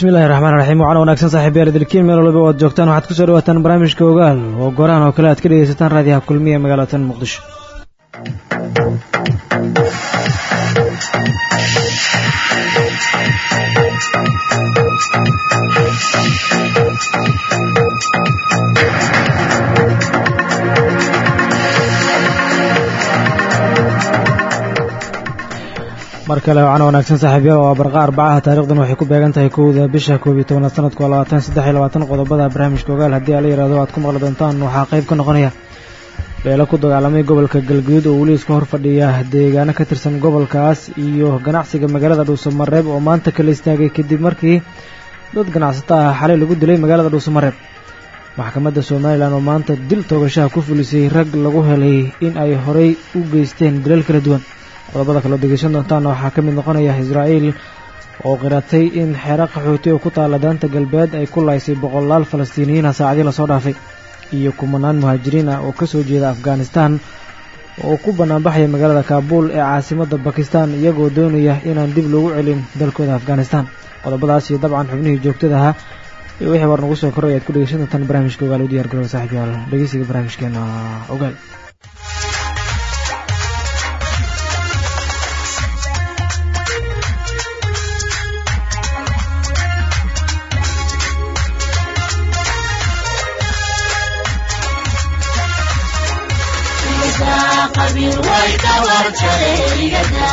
bismillahi raxmaan raxiim waxaana wanaagsan saaxiibayaal idilkiin meel walba oad joogtaan waxaad ku soo dhawaataan barnaamijka ogaal oo gorahan oo kale aad ka dhegaysataan raadiyaha kulmiya ee magaalatan muqdisho mar kale wanaagsan saaxiibyaal waa barqa arbacaha taarikhdan waxay ku beegan tahay kowda bisha koob iyo tobanaad sanadku waa labaatan saddex iyo labaatan qodobada barnaamijka ogaal haddii ala yihahdo aad ku maqli doontaan waxaa qayb ka noqonaya beelo ku dagaalamay gobolka galguduud oo weli iska hor fadhiya deegaano ka tirsan gobolkaas iyo ganacsiga magaalada dhuusamareeb oo maanta kala istaagay kadib markii dad ganacsato ah xalay lagu dilay magaalada dhuusamareeb maxkamadda somalilan oo maanta dil toogashaha ku fulisay rag lagu helay in ay horey u geysteen dilal kala duwan qodobada kaloo degeysan doontaana waxaa ka mid noqonaya israa'iil oo qiratay in xeero qaxooti oo ku taalla daanta galbeed ay ku laysay boqolaal falastiiniyiina saacadii la soo dhaafay iyo kumanaan muhaajiriin ah oo ka soo jeeda afghanistan oo ku bannaanbaxaya magaalada kaabuul ee caasimadda bakistan iyagoo doonaya inaan dib loogu celin dalkooda afghanistan. Qodobadaas iyo dabcan xubnihii joogtada ahaa iyo wixii war nagu soo koray ayaad ku dhegeysan doontaan barnaamijka ogaal u diyar garow saaxib yaal barnaamijkeena ogaal mabir way dhawarjadeeigada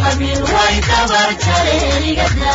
qabiil way dhabarjadeeigada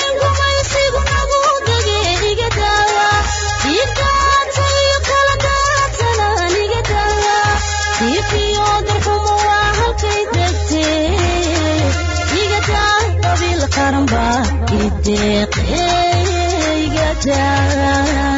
deeqeyga daa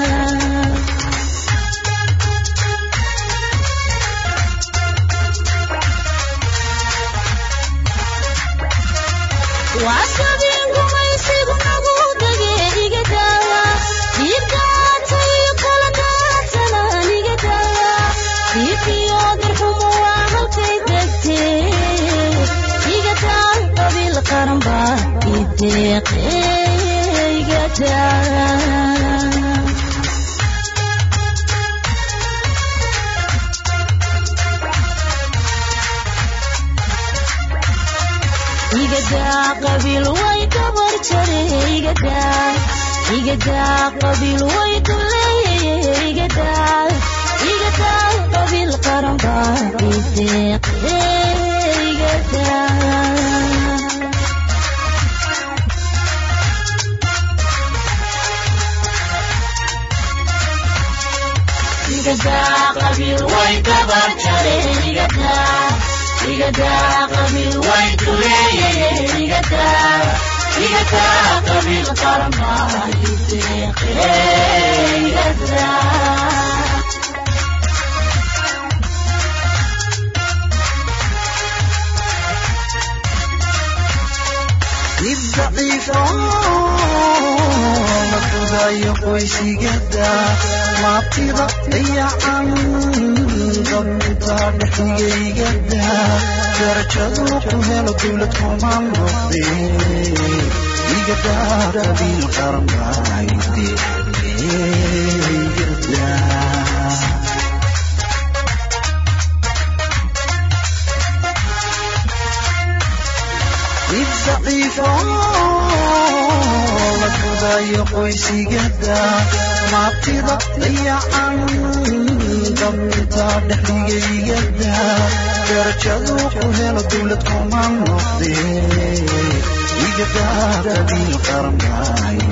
صديقي قتال qabiil way gabar jareygadaal igadaa qabiil way duleeyeygadal igadaal qabiil qaran baa bideeqeygadaal Ligadaa qabil way gabaachare ligadaa ligadaa qabil way dureeyee ligadaa ligadaa qabil qarmaa ligadaa. ضعيف ويشيقدا ما بتضع يا عم ضمتا نحيقدا درجة وقوها لدولة ومان ربي يقدا ربي القرن عيدي يقدا daciifo la kadayo qoysigada maatida dayacan dabinta dhexdigaygada darajadu ku helo dowlad kumaan noqde igadaadadin qarmayd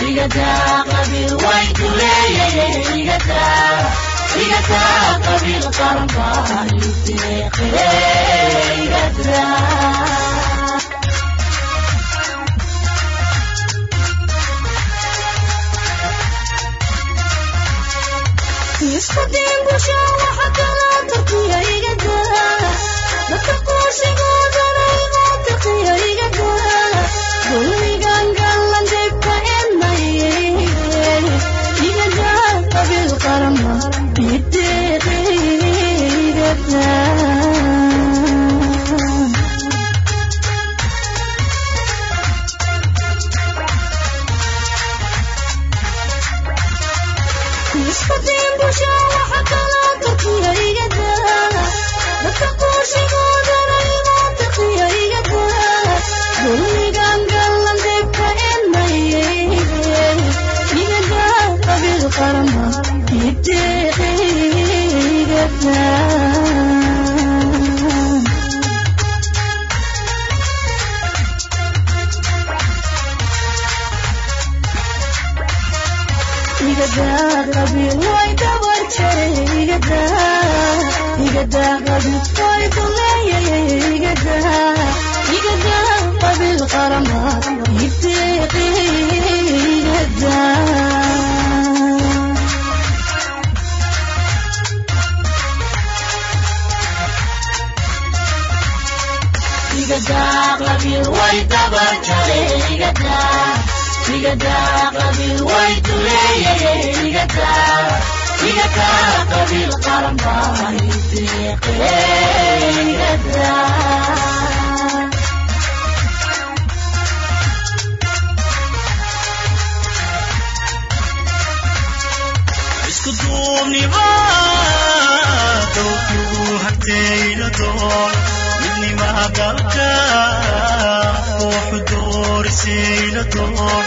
jaray igadaa igadaa qabiil way duliye igadaa igadaa igadaa qabiil way gabar jaray igadaa igadaa qabiil way duleeyay igadaa igadaa qabiil qaran baa ideeqe igadaa isku duubnima dowkugu hartayna doon midnima dalka ruuxu doorisayna doon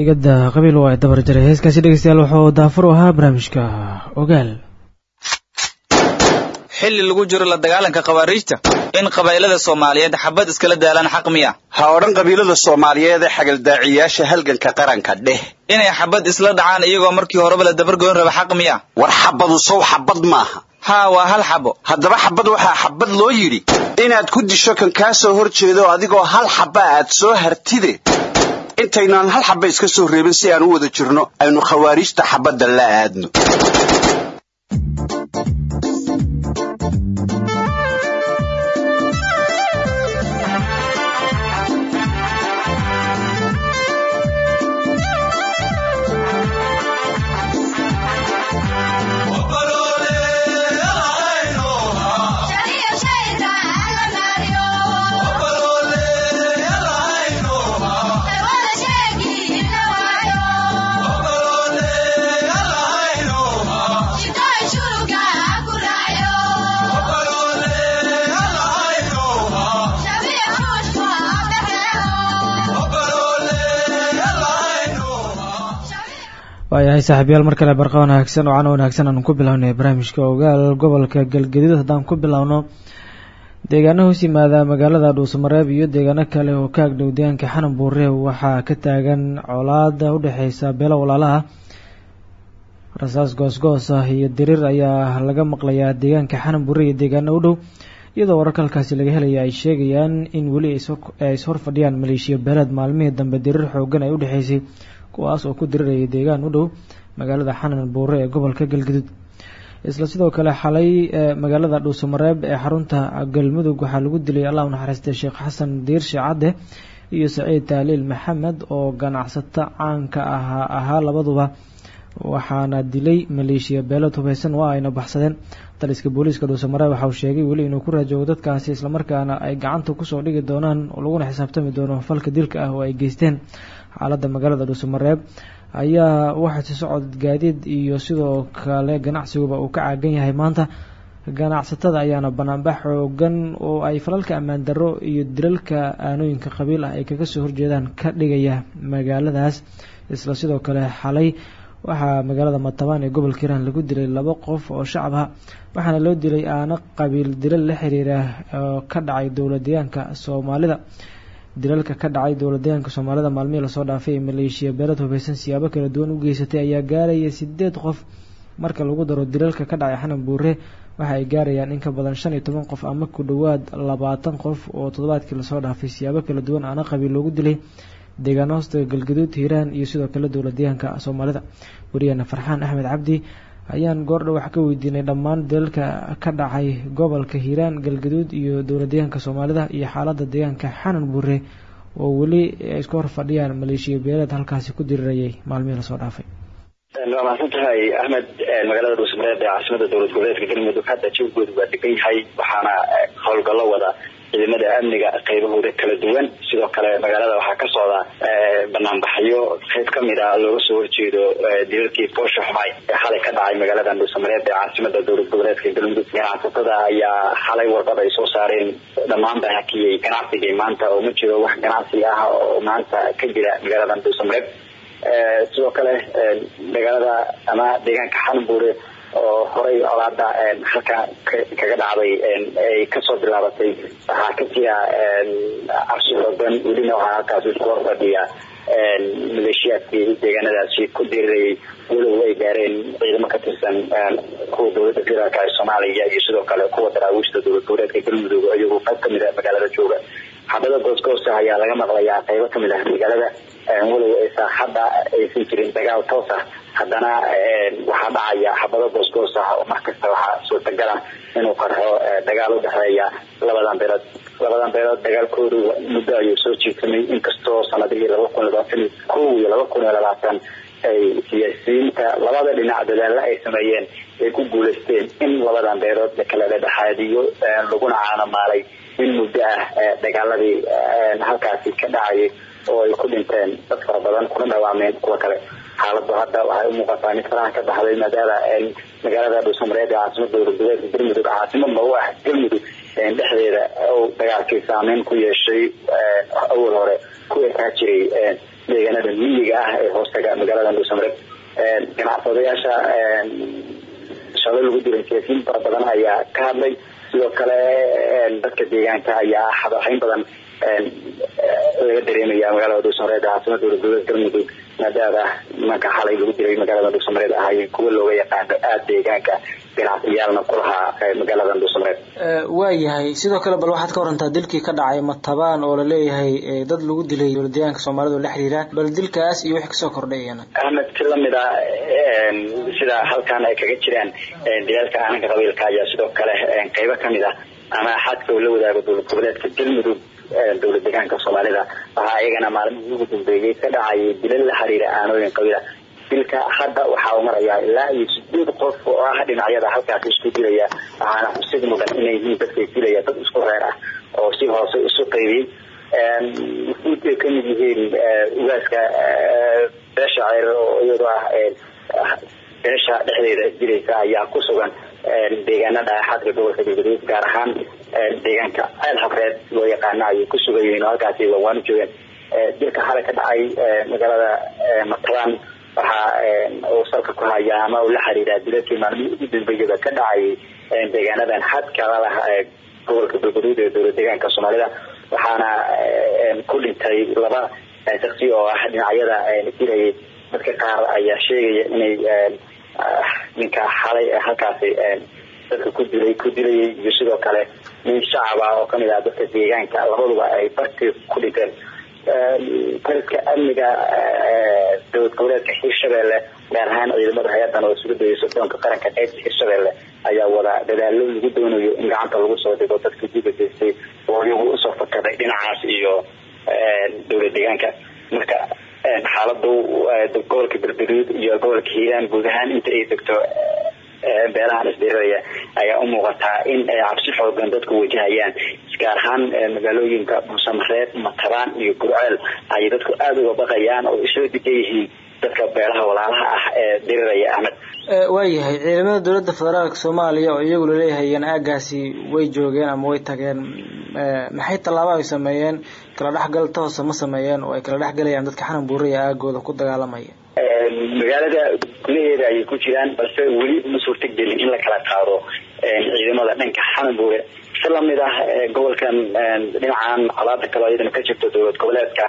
igada qabiil waa dabar jaray heeskaasi dhegeystayaal wuxuu daafur u ahaa barnaamijka ogaal xilli lagu jiro la dagaalanka khawaariijta in qabaa'ilada soomaaliyeed xabad iskala daalaan xaq miya. Ha odhan qabiilada soomaaliyeed ee xagaldaaciyaasha halganka qaranka dheh. Inay xabad isla dhacaan iyagoo markii horeba la dabargoyn raba xaq miya. War xabadu sow xabad maaha. Haa waa hal xabo. Haddaba xabad waxaa xabad loo yidhi inaad ku disho kan kaa soo hor jeedo adigoo hal xaba aad soo hartide. Intaynaan hal xaba iska soo reebin si aan u wada jirno aynu khawaariijta xabadda la aadno waayahay saaxiibyaal mar kale barqa wanaagsan oo cana wanaagsan aanu ku bilownay barnaamijka ogaal gobolka galgaduud haddaan ku bilowno deegaano hoos yimaada magaalada dhuusamareeb iyo deegaano kale oo ka agdhow deegaanka xanan buure waxaa ka taagan colaada udhexeysa beelo walaalaha. Rasaas goosgoos ah iyo diriir ayaa laga maqlayaa deegaanka xanan buure iyo deegaano u dhow iyadoo wararka halkaasi laga helaya ay sheegayaan in weli ay is horfadhiyaan maleeshiya beeleed maalmihii dambe diriir xoogan ay udhexeysay kuwaas oo ku diriraya deegaan u dhow magaalada xanan buure ee gobolka galgaduud isla sidoo kale xalay magaalada dhuusamareeb ee xarunta galmudug waxaa lagu dilay allah unaxariistay sheekh xasan diirshe cadde iyo saciid taaliil maxamed oo ganacsato caanka ahaa ahaa labaduba. Waxaana dilay maleeshiya beelad hubeysan waa ayna baxsadeen. Taliska booliiska dhuusamareeb waxa uu sheegay weli inuu ku raajoogo dadkaasi islamarkaana ay gacanta ku soo dhigi doonaan laguna xisaabtami doono falka dilka ah oo ay geysteen xaaladda magaalada dhuusamareeb ayaa waxaa socod gaadiid iyo sidoo kale ganacsigaba uu ka caagan yahay maanta. Ganacsatada ayaana banaanbax xoogan oo ay falalka ammaan darro iyo dilalka aanooyinka qabiil ah ay kaga soo horjeedaan ka dhigaya magaaladaas. Isla sidoo kale xalay waxaa magaalada matabaan ee gobolka hiiraan lagu dilay laba qof oo shacab ah waxaana loo dilay aana qabiil dilal la xiriira oo ka dhacay dowla deegaanka soomaalida dilalka ka dhacay dowla deegaanka soomaalida maalmihii la soo dhaafay ee maleeshiya beelad hubeysan siyaabo kala duwan u geysatay ayaa gaaraya sideed qof marka lagu daro dilalka ka dhacay xanan buure. Waxa ay gaarayaan in ka badan shan iyo toban qof ama ku dhowaad labaatan qof oo toddobaadkii la soo dhaafay. Siyaabo kala duwan aana qabiil loogu dilay deegaano hoostaga galgaduud hiiraan iyo sidoo kale dowla deegaanka soomaalida. Wariyaheena farxaan axmed cabdi ayaan goordha wax ka weydiinay dhammaan dalalka ka dhacay gobolka hiiraan galgaduud iyo dowla deegaanka soomaalida iyo xaaladda deegaanka xanan buure oo weli ay isku hor fadhiyaan maleeshiya beeleed halkaasi ku dirirayay maalmihii la soo dhaafay. Waa mahadsan tahay axmed magaalada dhuusamareeb ee caasimada dowlad goboleedka galmudug hadda jawgoodu waa degan yahay waxaana howlgallo wada ciidamada amniga qaybahooda kala duwan. Sidoo kale magaalada waxaa ka socda banaanbaxyo qayb ka mid a looga soo horjeedo dilalkii foosha xumay ee xalay ka dhacay magaalada dhuusamareeb ee caasimada dowlad goboleedka galmudug. Ganacsatada ayaa xalay warqad ay soo saareen. Dhammaanba hakiyey ganacsigii maanta oo ma jiro wax ganacsi ah oo maanta ka jira magaalada dhuusamareeb sidoo kale magaalada ama deegaanka xanbuure oo horey colaada halka kaga dhacday ay ka soo bilaabatay waxaa ka jira cabsi xoogan welina waxaa halkaas isku hor fadhiya maleeshiyaadkii deegaanadaasi ku dirirayay walow ay gaareen ciidamo ka tirsan kuwa dowladda federaalk ee soomaaliya iyo sidoo kale kuwa daraawiishta dowlad goboleedka galmudug iyagoo qayb ka mid a magaalada jooga xabada goosgoosa ayaa laga maqlayaa qaybo ka mid ah magaalada walow hadda aysan jirin dagaal toos ah. Haddana waxaa dhacaya xabado goosgoos ah oo markasta waxaa suurtagala inuu qarxo dagaal udhexeeya labadan beelood labadan beelood dagaalkoodu muddo ayuu soo jiitamay. Inkastoo sanadihii laba kun labaatan kow iyo laba kun iyo labaatan ay siyaasiyiinta labada dhinac dadaalo ay sameeyeen ay ku guuleysteen in labadan beelood la kala dhedhexaadiyo laguna caanamaalay in muddo ah dagaaladii halkaasi ka dhacayay oo ay ku dhinteen dad fara badan kuna dhawaameen kuwa kale. Xaaladu hadda waxay u muuqataa mid faraha ka baxday maadaama magaalada dhuusamareed ee caasimada dowlad goboleedka galmudug caasimad noogu ah galmudug dhexdeeda dagaalkii saameyn ku yeeshay awal hore ku ekaa jiray deegaanada miyiga ah ee hoostaga magaalada dhuusamareed ganacsadayaasha shalay lagu diray siyaasiyiin fara badan ayaa ka hadlay. Sidoo kale dadka deegaanka ayaa xadaxeyn badan laga dareemaya magaalada dhuusamareed caasimada dowlad goboleed galmudug maadaama nimanka xalay lagu diray magaalada dhuusamareed ahaayeen kuwa looga yaqaano aada deegaanka ganacsiyaalna ku lahaa magaalada dhuusamareed waayahay sidoo kale bal waxaad ka warantaa dilkii ka dhacay matabaan oo la leeyahay dad lagu dilay dowla deegaanka soomaalida oo la xiriira bal dilkaas iyo wixii ka soo kordhay iyana ahmed si la mid a sida halkan ay kaga jiraan dagaalka aananka qabiilka ayaa sidoo kale qaybo ka mid ah ama xadka uu la wadaago dowlad goboleedka galmudug dowlad deegaanka soomaalida. Waxaa iyagana maalmihii ugu dambeeyey ka dhacayay dilal la xiriira aanooyin qabiila dilka hadda waxaa uu marayaa ilaa iyo sideed qof oo ah dhinacyada halkaas isku dilaya. Waxaana xusid mudan inay yihiin dadkay dilaya dad isku reer ah oo si hoose isu qaybiyey ay ka mid yihiin ugaaska beesha ceer oo iyadoo ah beesha dhexdeeda isdilaysa ayaa ku sugan deegaanada xadka gobolka galgaduud gaar ahaan deegaanka. Ceel habreed loo yaqaano ayay ku sugan yihiin oo halkaasi waanu joogeen dilka xalay ka dhacay magaalada matlan waxa uu salka ku haya ama uu la xiriiraa dilalkii maalmihii ugu dambeeyaba ka dhacayay deegaanadan xadka lalah gobolka galgaduud ee dowlad deegaanka soomaalida. Waxaana ku dhintay laba shaksi oo ah dhinacyada dirayay dadka qaar ayaa sheegaya inay ninka xalay halkaasi dadka ku dilay ku dilayay iyo sidoo kale nin shacab ah oo ka mid ah dadka deegaanka labaduba ay barti ku dhinteen taliska amniga dowlad goboleedka hirshabelle gaar ahaan ciidamada hay'adan oo isugu dayay soddoonka qaranka qaybta hirshabelle ayaa wada dadaalo lagu doonayo in gacanta lagu soo dhigo dadka diba geystay oo iyagu u soo fakaday dhinacaas iyo dowlad deegaanka. Marka xaaladu gobolka berberuud iyo gobolka hiiraan guud ahaan inta ay degto beelahan isdhiiraya ayaa u muuqataa in ay cabsi xoogan dadku wajahayaan gaar ahaan magaalooyinka buusamareed matabaan iyo gurceel ayay dadku aada uga baqayaan oo isla degan yihiin dadka beelaha walaalaha ah ee diriraya ahmed. Waayahay ciidamada dowladda federaalka soomaaliya oo iyagu laleeyahayan aagaasi way joogeen ama way tageen maxay tallaabo ay sameeyeen? Kala dhexgal toosa ma sameeyeen oo ay kala dhexgalayaan dadka xanan buuraya aagooda ku dagaalamaya magaalada gudaheeda ayay ku jiraan balse weli ma suurta gelin in la kala qaado ciidamada dhanka xananbuure si la mid ah gobolkan dhinacan colaada kale iyadana ka jirto dowlad goboleedka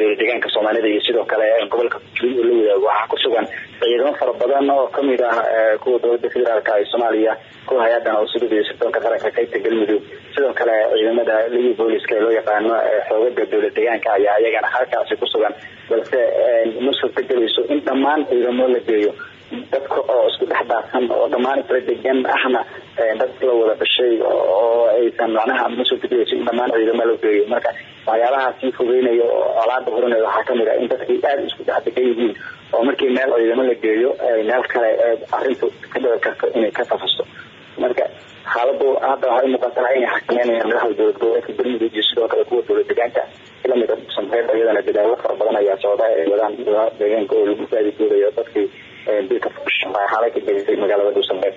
dowlad deegaanka soomaalida iyo sidoo kale gobolka la wadaago waxaa ku sugan. Ciidamo fara badan oo ka mid ah kuwa dowladda federaalka ee soomaaliya kuwa hay'adan oo sugudaya sirdoonka qaranka qaybta galmudug. Sidoo kale ciidamada liga booliska ee loo yaqaano xoogaga dowlad deegaanka ayaa iyagana halkaasi ku sugan balse ma suurta gelayso in dhammaan ciidamo la geeyo. Dadka oo isku dhex daadsan oo dhammaan isla degan ahna dad la wada dhashay oo aysan macnaha ma suurta gelayso in dhammaan ciidamo la geeyo. Marka waxyaabaha sii fogeynayo oo colaada horanaya waxaa ka mid ah in dadkii aada isku dhex degan yihiin. Oo markii meel ciidamo la geeyo meel kale arrintu ka dhici karto inay ka tafasto marka xaaladu hadda waxay muuqataa inay xakameynayaan madaxda dowlad goboleedka galmudug iyo sidoo kale kuwa dowlad deegaanka ilamida samreed iyadana dadaalo fara badan ayaa socda ee wadaan deegaanka oo lagu baadigoolayo dadkii dilka xalay ka gelisay magaalada dhuusamreed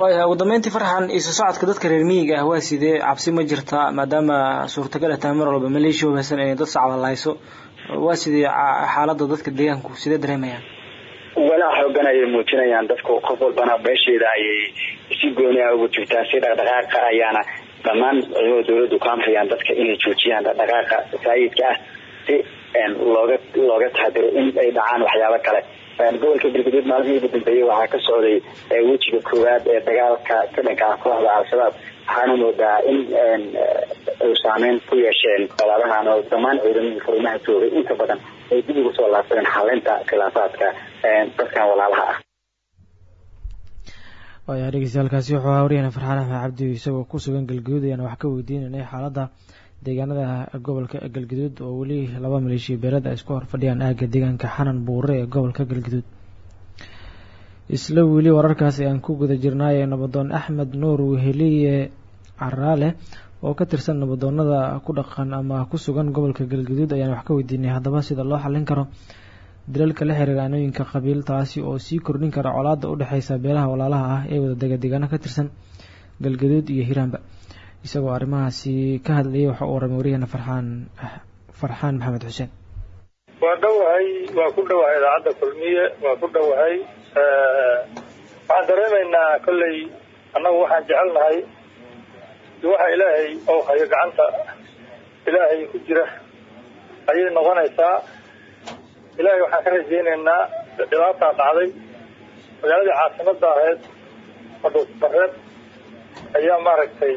waayahay ugu dambeyntii farxan isu socodka dadka reer miyiga ah waa sidee? Cabsi ma jirta maadaama suurtagal ay tahay mar walba maleeshiya wahaysan inay dad sacba lahayso waa sidee xaalada dadka deegaanku sidee dareemayaan? Walaa xoogan ayay muujinayaan dadku qof walbana beesheeda ayay si gooni ah ugu jirtaa si dhaqdhaqaaqa ayaana dhammaan ciidamada dawladdu ku amrayaan dadka inay joojiyaan dhaqdhaqaaqa saayidka ah si looga looga taxadiro in ay dhacaan waxyaabo kale. Gobolka galgaduud maalmihii ugu dambeeyey waxaa ka socday wejiga koowaad ee dagaalka ka dhanka ah kooxda al-shabaab. Waxaana moodaa in ay saameyn ku yeesheen qolaadahan oo dhammaan ciidamada furimaha joogay inta badan ay dib ugu soo laabteen xalinta khilaafaadka dadkan walaalaha ah waaya dhegeystayaaalkaasi wuxuu ahaa wariyana farxaan axmed cabdi isagoo ku sugan galgaduud ayaana wax ka weydiinanay xaaladda deegaanada gobolka galgaduud oo weli laba maleeshiya beelad ay isku horfadhiyaan aagga deegaanka xanan buure ee gobolka galgaduud isla weli wararkaasi aan ku guda jirnaaye nabadoon axmed nuur weheliye caraale oo ka tirsan nabadoonada ku dhaqan ama ku sugan gobolka galgaduud ayaan wax ka weydiinay. Haddaba sida loo xallin karo dilalka la xiriira anooyinka qabiil taasi oo sii kordhin kara colaada udhexeysa beelaha walaalaha ah ee wada dega deegaano ka tirsan galgaduud iyo hiiraanba isagoo arrimahaasi ka hadlayay waxa uu waramay wariyahena farxaan farxaan maxamed xuseen. Waa dhowahay waa ku dhowahay idaacadda kulmiye waa ku dhowahay waxaan dareemaynaa kolley annagu waxaan jecelnahay waxa ilaahay oo hayo gacanta ilaahay ku jira. Ayay noqonaysaa ilaahay waxaan ka rajaynaynaa dhibaataa dhacday. Magaaladii caasimada ahayd madhuusbareed ayaa maaragtay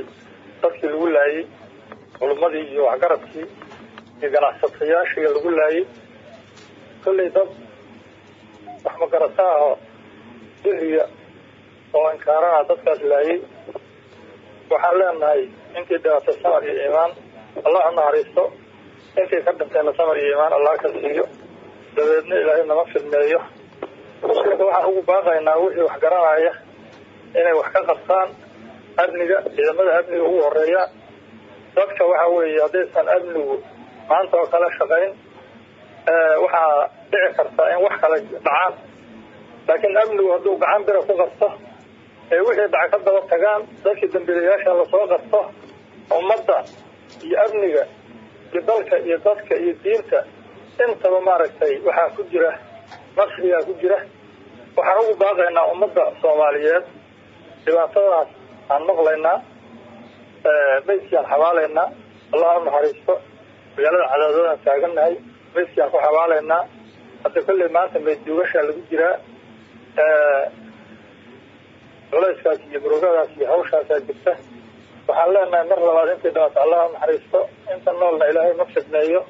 dadkii lagu laayay culummadii iyo waxgaradkii iyo ganacsatayaashii lagu laayay. Kolley dad wax magarata biriya oo inkaarana dadkaas laayay. Waxaan leenahay intii dhibaatay samar iyo iimaan allah u naxariisto. Intii ka dhintayna samar iyo iimaan allah ka siiyo dabeedna ilaahay nama fidmeeyo muslimka waxaan ugu baaqaynaa wixii wax garanaya inay wax ka qabtaan amniga ciidamada amniga ugu horreeya dadka waxa weeye haddaysan amnigu maanta oo kale shaqayn waxaa dhici karta in wax kale dhacaan. Laakiin amnigu hadduu gacan bira ku qabto ee wixii dhaca ka daba tagaan dadkii dambiilayaasha la soo qabto ummadda iyo amniga iyo dalka iyo dadka iyo diinta intaba maaragtay waxaa ku jira nafsigaa ku jira. Waxaan ugu baaqaynaa ummadda soomaaliyeed dhibaatadaas aan maqlaynaa maydkiaan xabaalaynaa allah u naxariisto magaalada cadaadadaan taagannahay maydkiaan ku xabaalaynaa hadda kolley maanta mayd duugashaa lagu jiraa culayskaas iyo murugadaas iyo hawshaasaa jirta. Waxaan leenahay mar labaad intay dhawaato allah u naxariisto inta noolna ilaahay ma fidneeyo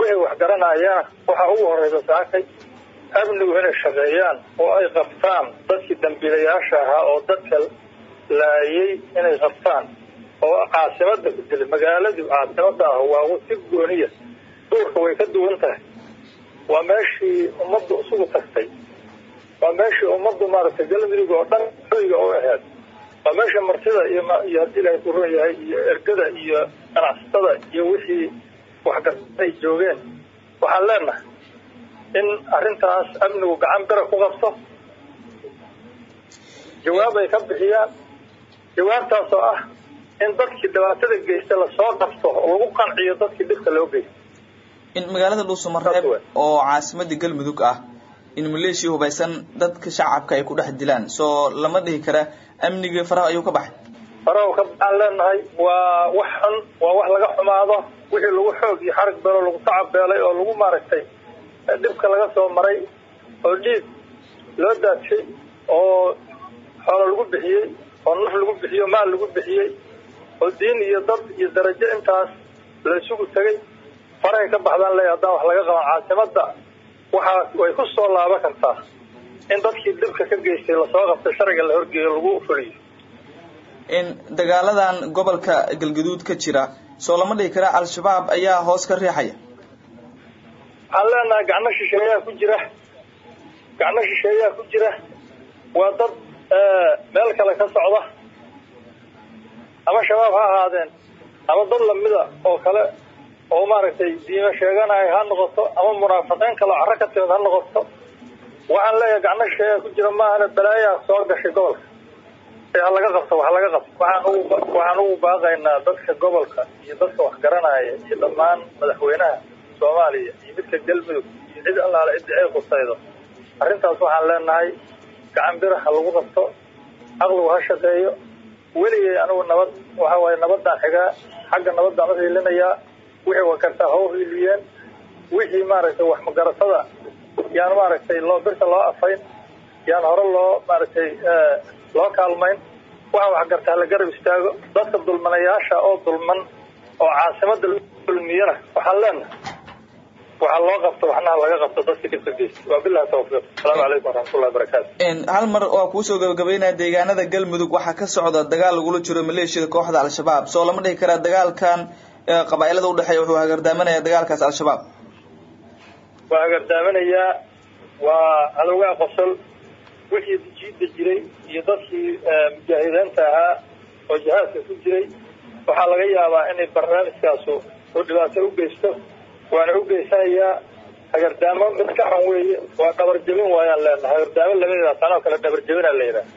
wixii wax garanayana waxaa ugu horeysa saakay amnigu inay shaqeeyaan oo ay qabtaan dadkii dambiilayaasha ahaa oo dadka laayay inay qabtaan oo caasimada ku dilay magaaladii caasimada ah waa si gooniya duurka way ka duwan tahay. Waa meeshii ummaddu isugu tagtay. Waa meeshii ummaddu maaragtay galmudug oo dhan hoyga u aheed waa meesha martida iyo haddii ilaahay ku run yahay iyo ergada iyo ganacsatada iyo wixii waxgarta ay joogeen. Waxaan leenahay in arrintaas amnigu gacan bira ku qabto. Jawaab ay ka bixiyaan. Jawaabtaas oo ah in dadkii dhibaatada geysta la soo qabto oo lagu qanciyo dadkii dhibka loo geysto in magaalada dhuusamareeb oo caasimadii galmudug ah in maleeshiya hubaysan dadka shacabka ay ku dhex dilaan. Soo lama dhihi kara amnigii faraha ayuu ka baxay faraha ka baxaan leenahay waa wax xun waa wax laga xumaado wixii lagu xoog iyo xarig beelo lagu tacabeelay oo lagu maaragtay dhibka laga soo maray oo dhiig loo daadshay oo xoolo lagu bixiyey oo naf lagu bixiyo maal lagu bixiyey oo diin iyo dad iyo darajo intaas la isugu tegay farahay ka baxdaan leeya haddaan wax laga qaban caasimada waxaa way ku soo laaban kartaa in dadkii dhibka ka geystay la soo qabtay sharciga la horgeeyo lagu fuliyo dagaaladan gobolka galgaduud ka jira soo lama dhihi kara al-shabaab ayaa hoos ka riixaya. Waxaan leenahay gacno shisheeyaa ku jira. Gacno shisheeyaa ku jira. Waa dad meel kale ka socda. Ama shabaab ha ahaadeen ama dad lamida oo kale oo maaragtay diimo sheeganaya ha noqoto ama munaafiqiin kale oo carro ka timid ha noqoto waxaan leeyahay gacno shisheeyaa ku jira maahana balaayaa soo gashay gobolka laga qabto wax laga qabto. Waxaan ugu baaqaynaa dadka gobolka iyo dadka wax garanaya iyo dhammaan madaxweynaha soomaaliya iyo midka galmudug iyo cid allaale cidda ay qusaydo arrintaas waxaan leenahay gacan bira ha lagu qabto caqligu ha shaqeeyo. Weligay anigu nabad waxa waaye nabadaan xigaa xagga nabadaan u hiilinayaa wixii wakartaa ha u hiiliyeen wixii maaragtay wax magaratada yaan maaragtay loo birta loo afayn yaan hore loo maaragtay loo kaalmayn. Waxa waxgartaa la garab istaago. Dadka dulmanayaasha oo dulman oo caasimada la dulmiyana waxaan leenahay waxaa loo qabto waxnaha laga qabto dhibka geystay waa bilahi tawfiiq. Asalaamu calaykum waraxmatullahi wabarakaatu hal mar waa kuusoo gabagabeynaya deegaanada galmudug. Waxaa ka socda dagaal lagula jiro maleeshiyada kooxda al-shabaab. Soo lama dhihi karaa dagaalkan qabaailada udhexeeya wuxuu hagardaaminaya dagaalkaas al-shabaab. Waa hagardaaminayaa waa cadowgaa qosol wixii jiida jiray iyo dadkii mujaahidiinta ahaa oo jihaadka ku jiray waxaa laga yaabaa inay barnaamijkaasu oo dhibaato u geysto waana u geysanayaa hagardaamo mid ka xun weeye waa dhabar jebin waayaan leenahay. Hagardaamo lama yidhaha tanoo kale dhabar jebinaa la yidhaha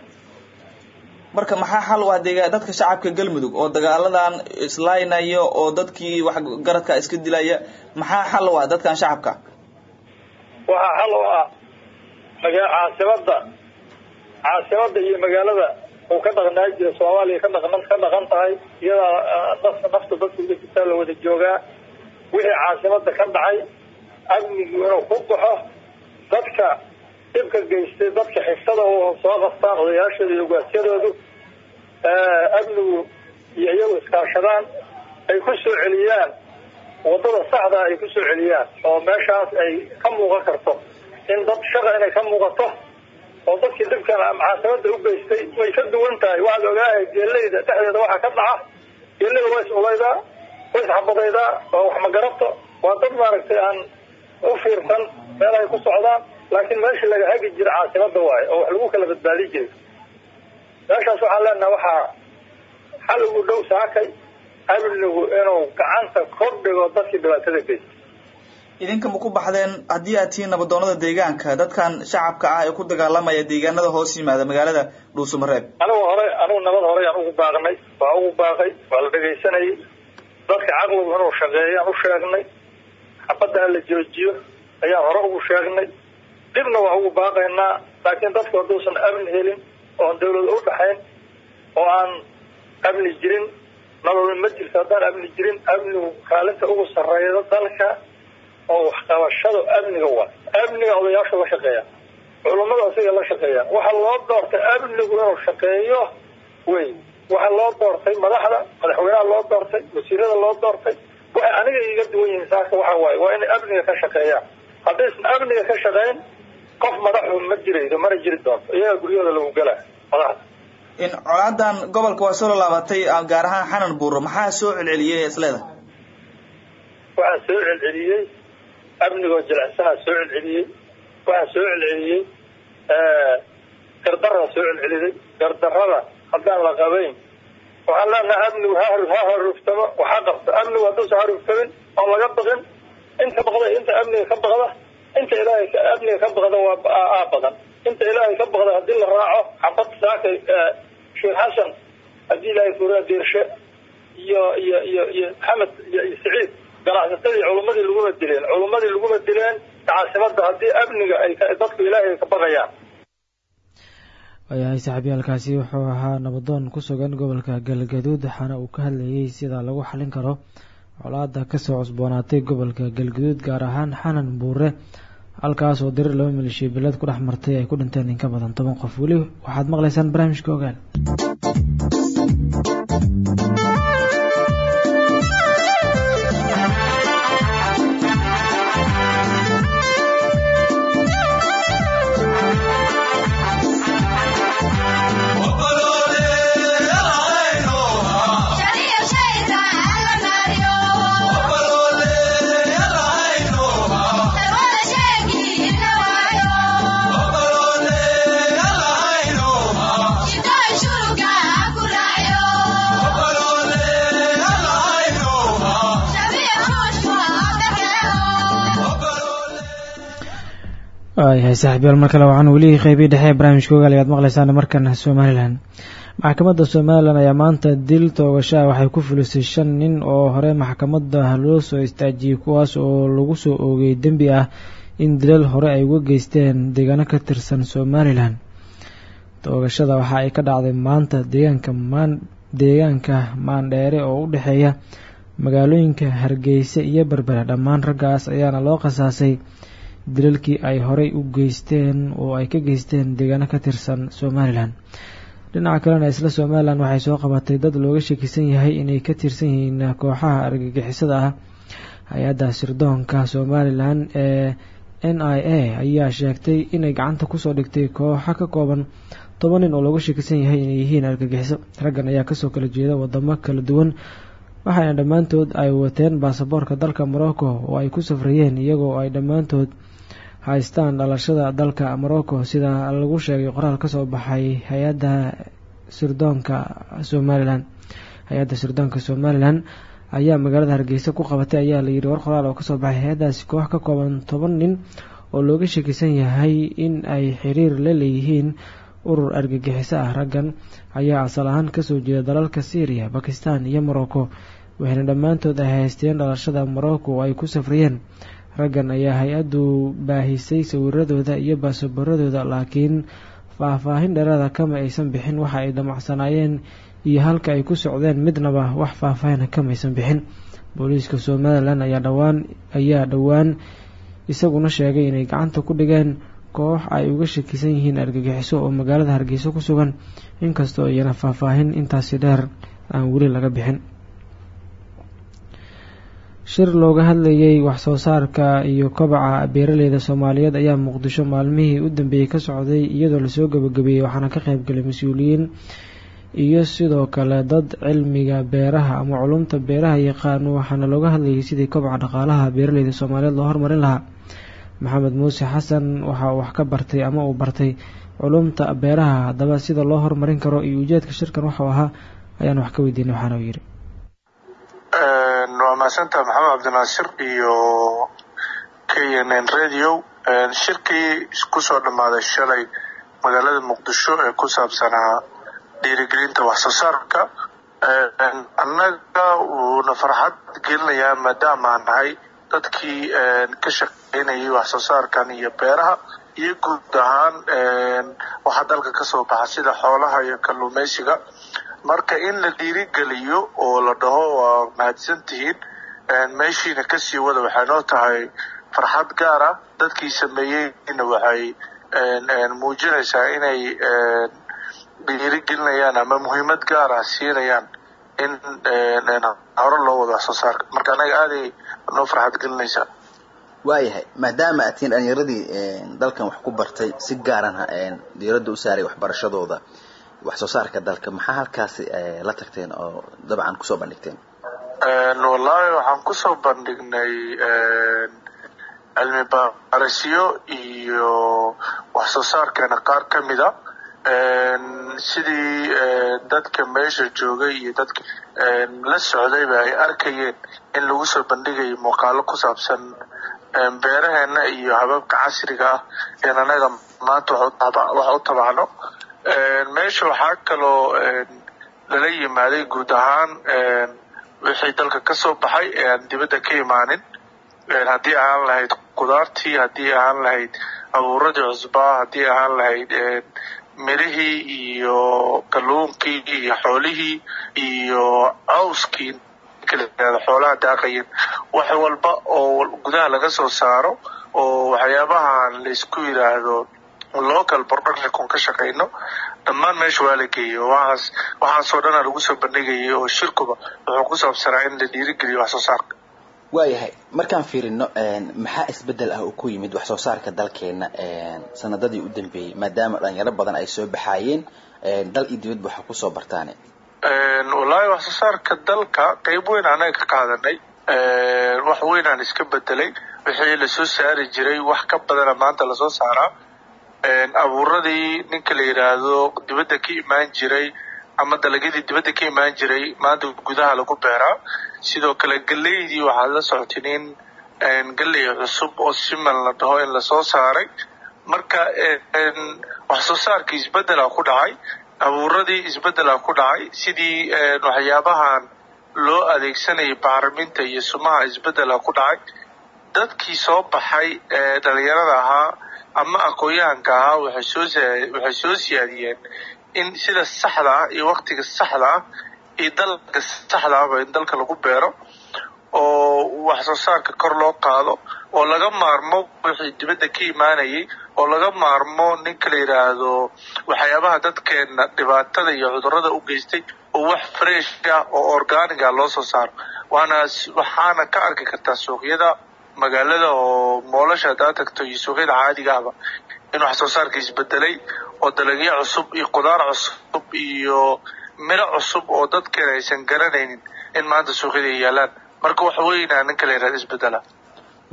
marka maxaa xal u ah deega dadka shacabka galmudug oo dagaaladan islaynaya oo dadkii wax garadka iska dilaya maxaa xal u ah dadkan shacabka? Waxaa xal u ah maga caasimada iyo magaalada uu ka dhaqnaa jira soomaaliya ka ka dhaqan tahay iyadaa nafta nafta dadka jirtaa la wada joogaa. Wixii caasimada ka dhacay amnigu inuu ku baxo dadka dhibka geystay dadka xigtada oo soo qabtaan odayaashooda iyo ugaasyadoodu amnigu iyo iyagu iskaashadaan ay ku soo celiyaan. Wadada saxda ay ku soo celiyaan oo meeshaas ay ka muuqan karto. In dad shaqa inay ka muuqato oo dadkii dhibkan caasimada u geystay way ka duwan tahay. Waxaad ogaahay geeleyda dhexdeeda waxaa ka dhaca geeleyda waa is ulaydaa way isxabadaydaa waa wax magarato waa dad maaragtay aan u fiirsan ay ku socdaan laakiin meeshii laga hagi jira caasimada waayo oo wax lagu kala badbaadi jiray. Meeshaas waxaan leenaha waxaa xal ugu dhow saakay. Amnigu inuu gacanta kor dhigo dadkii dhibaatada geystay idinka ma ku baxdeen haddii aad tihiin nabadoonada deegaanka dadkan shacabka ah ee ku dagaalamaya deegaanada hoos yimaada magaalada dhuusamareeb anigu hore anigu nabad horey aan ugu baaqnay waa ugu baaqay waa la dhegaysanayay dadka caqligu inuu shaqeeyo aan u sheegnay. Xabadda ha la joojiyo ayaan hore ugu sheegnay. Dibna waa ugu baaqaynaa laakiin dadku hadduusan amni helin oo aan dawlad u dhaxayn oo aan amni jirin. Nolol ma jirto haddaan amni jirin amnigu kaalinta ugu sarreeyda dalka oo waxqabashada amniga waa. Amniga odayaasha la shaqeeya. Culummada isaga la shaqeeya. Waxaa loo doortay amnigu inuu shaqeeyo wey. Waxaa loo doortay madaxda madaxweynaha loo doortay wasiirada loo doortay. Waxay aniga iga duwan yihiin saaka waxa waaye waa inay amniga ka shaqeeyaan haddaysan amniga ka shaqeyn qof madaxu ma jiraydo mana jiri doonto. Iyaga guryahooda lagu gelaa madaxda. In colaadan gobolka waa soo laalaabatay gaar ahaan xanan buuro maxaa soo celceliyey isleeda waxaa soo celceliyey amnigoo jilicsanaa soo celceliyey waxaa soo celceliyey gardaraa soo celceliday. Gardarada haddaan la qabayn waxaan leenahay amnigu ha ha haruuftamo waxa qabto amnigu hadduusan haruuftamin oo laga baqin. Inta baqda inta amniga ka baqda inta ilaahay amniga ka baqda waa aa badan. Inta ilaahay ka baqda haddii la raaco xabad saakay sheekh xasan haddii ilaahay furaa diirshe iyo iyo iyo iyo maxamed iyo saciid ganacsatadii culummadii laguma dileen. Culummadii laguma dileen caasimada haddii amniga ay dadku ilaahay ka baqayaan. Waayahay saaxiibyaalkaasi wuxuu ahaa nabadoon ku sugan gobolka galgaduud waxaana uu ka hadlayay sida lagu xalin karo colaada ka soo cusboonaatay gobolka galgaduud gaar ahaan xanan buure. Halkaas oo dirir laba maleeshiya bilad ku dhex martay ay ku dhinteen in ka badan toban qof. Weli waxaad maqlaysaan barnaamijka waayahay saaxiibyaal mar kale waxaan weli qeybii dhexe barnaamijka ogaal ayaad maqlaysaan markana somalilan maxkamadda somalilan ayaa maanta dil toogashaa waxay ku fulisay shan nin oo hore maxkamadda loo soo istaajiyey kuwaas oo lagu soo oogay dembi ah in dilal hore ay uga geysteen deegaano ka tirsan somalilan toogashada waxa ay ka dhacday maanta deegaanka maan deegaanka maandheere oo u dhexeeya magaalooyinka hargeysa iyo berbera dhammaan raggaas ayaana loo qasaasay dilalkii ay horey u geysteen oo ay ka geysteen deegaano ka tirsan somalilan dhinaca kalena isla somalilan waxay soo qabatay dad looga shakisan yahay inay ka tirsan yihiin kooxaha argagixisada ah. Hay'adda sirdoonka somalilan ee n i a ayaa sheegtay inay gacanta ku soo dhigtay kooxo ka kooban toban nin oo looga shakisan yahay inay yihiin argagixiso. Raggan ayaa ka soo kala jeeda wadamo kala duwan waxaana dhammaantood ay wateen baasaboorka dalka morocco oo ay ku safrayeen iyagoo ay dhammaantood haystaan dhalashada dalka morocco sida lagu sheegay qoraal ka soo baxay hay'adda sirdoonka somalilan hay'adda sirdoonka somalilan ayaa magaalada hargeysa ku qabatay ayaa layidhi war qoraal oo ka soo baxay hay'addaasi koox ka kooban toban nin oo looga shakisan yahay in ay xiriir la leeyihiin urur argagixiso ah. Raggan ayaa asal ahaan ka soo jeeda dalalka syriya bakistan iyo morocco waxayna dhammaantood ay haysteen dhalashada morocco oo ay ku safrayeen raggan ayaa hay'addu baahisay sawiradooda iyo baasaboradooda laakiin faahfaahin dheeraada kama aysan bixin waxa ay damacsanaayeen iyo halka ay ku socdeen midnaba wax faahfaahina kamaysan bixin. Booliiska somalilan ayaa dhawaan ayaa dhowaan isaguna sheegay inay gacanta ku dhigeen koox ay uga shakisan yihiin argagixiso oo magaalada hargeysa ku sugan. Inkastoo iyana faahfaahin intaasi dheer aan weli laga bixin shir looga hadlayay waxsoo saarka iyo kobaca beeraleyda soomaaliyeed ayaa muqdisho maalmihii u dambeeyey ka socday iyadoo la soo gabagabeeyey waxaana ka qaybgalay mas'uuliyiin iyo sidoo kale dad cilmiga beeraha ama culumta beeraha yaqaan waxaana looga hadlayay sidii kobaca dhaqaalaha beeraleyda soomaaliyeed loo horumarin lahaa. Maxamed muuse xasan waxa uu wax ka bartay ama uu bartay culumta beeraha haddaba sida loo horumarin karo iyo ujeedka shirkan waxuu ahaa ayaan wax ka weydiinay waxaana uu yidhi waa mahadsantaha maxamed cabdinaasir iyo k n n radio. Shirkii ku soo dhammaaday shalay magaalada muqdisho ee ku saabsanaa dhiirigelinta waxsoo saarka. Annaga wuuna farxad gelinayaa maadaama aan nahay dadkii ka shaqeynayay waxsoo saarkan iyo beeraha iyo guud ahaan waxaa dalka ka soo baxa sida xoolaha iyo kalluumeysiga marka in la dhiirigeliyo oo la dhaho waa mahadsan tihiin meeshiina ka sii wada waxay noo tahay farxad gaar ah dadkii sameeyeyna waxay muujinaysaa inay dhiirigelinayaan ama muhiimad gaar ah siinayaan in hore loo wado wax soo saarka. Marka anaga aaday noo farxad gelinaysaa waayahay maadaama aad tihiin dhalinyaradii dalkan wax ku bartay si gaarana diiradda u saaray waxbarashadooda wax soo saarka dalka. Maxaa halkaasi la tagteen oo dabcan ku soo bandhigteen? Wallaahi waxaan ku soo bandhignay cilmi baarisyo iyo wax soo saarkeena qaar ka mida sidii dadka meesha joogay iyo dadka la socdayba ay arkayeen in lagu soo bandhigayo muuqaalo ku saabsan beeraheena iyo hababka casriga ah een anaga maanta wax u tabacno meesha waxaa kaloo lala yimaaday guud ahaan wixii dalka ka soo baxay ee aan dibadda ka imaanin. Haddii ahaan lahayd qudaartii haddii ahaan lahayd abuuradii cusbaa haddii ahaan lahayd mirihii iyo kalluunkii iyo xoolihii iyo cawskii xoolaha daaqayen wax walba oo gudaha laga soo saaro oo waxyaabahan laysku yidhaahdo local production ka shaqayno dhammaan meesha waa la geeyey waxaas waxaasoo dhana lagu soo bandhigayay oo shirkuba wuxuu ku saabsanaa in la dhiirigeliyo wax soo saarka waayahay markaan fiirino maxaa isbeddel ah oo ku yimid wax soo saarka dalkeena sanadadii u dambeeyey maadaama dhalinyaro badan ay soo baxaayeen dal iyo dibadba waxa ku soo bartaane wallaahi wax soo saarka dalka qayb weyn anaga ka qaadanay. Wax weynaan iska bedelay wixii la soo saari jiray wax ka badana maanta la soo saaraa abuuradii ninka la yidhaahdo dibadda ka imaan jiray ama dalagyadii dibadda ka imaan jiray maanta gudaha lagu beeraa sidoo kale galeydii waxaad la socotin in galey cusub oo siman la dhaho in la soo saaray. Marka wax soo saarkii isbedela ku dhacay abuuradii isbedela ku dhacay sidii waxyaabahan loo adeegsanayay bacriminta iyo sumaha isbedela ku dhacay. Dadkii soo baxay ee dhalinyarada ahaa ama aqoon-yahanka ahaa waxay soo siyaadiyeen in sida saxda ah iyo waktiga saxda ah iyo dalka saxda ahba in dalka lagu beero oo wax soo saarka kor loo qaado oo laga maarmo wixii dibadda ka imaanayay oo laga maarmo ninka la yidhaahdo waxyaabaha dadkeena dhibaatada iyo cudurrada u geystay oo wax fresh ah oo organiga loo soo saaro. Waana waxaana ka arki kartaa suuqyada magaalada oo moolasha haddaad tagto iyo suuqyada caadiga ahba in wax soo saarka isbedelay oo dalagyo cusub iyo qudaar cusub iyo miro cusub oo dadkeena aysan garanaynin in maanta suuqyada ay yaalaan. Marka wax weynaa ninka la yidhahdo isbedela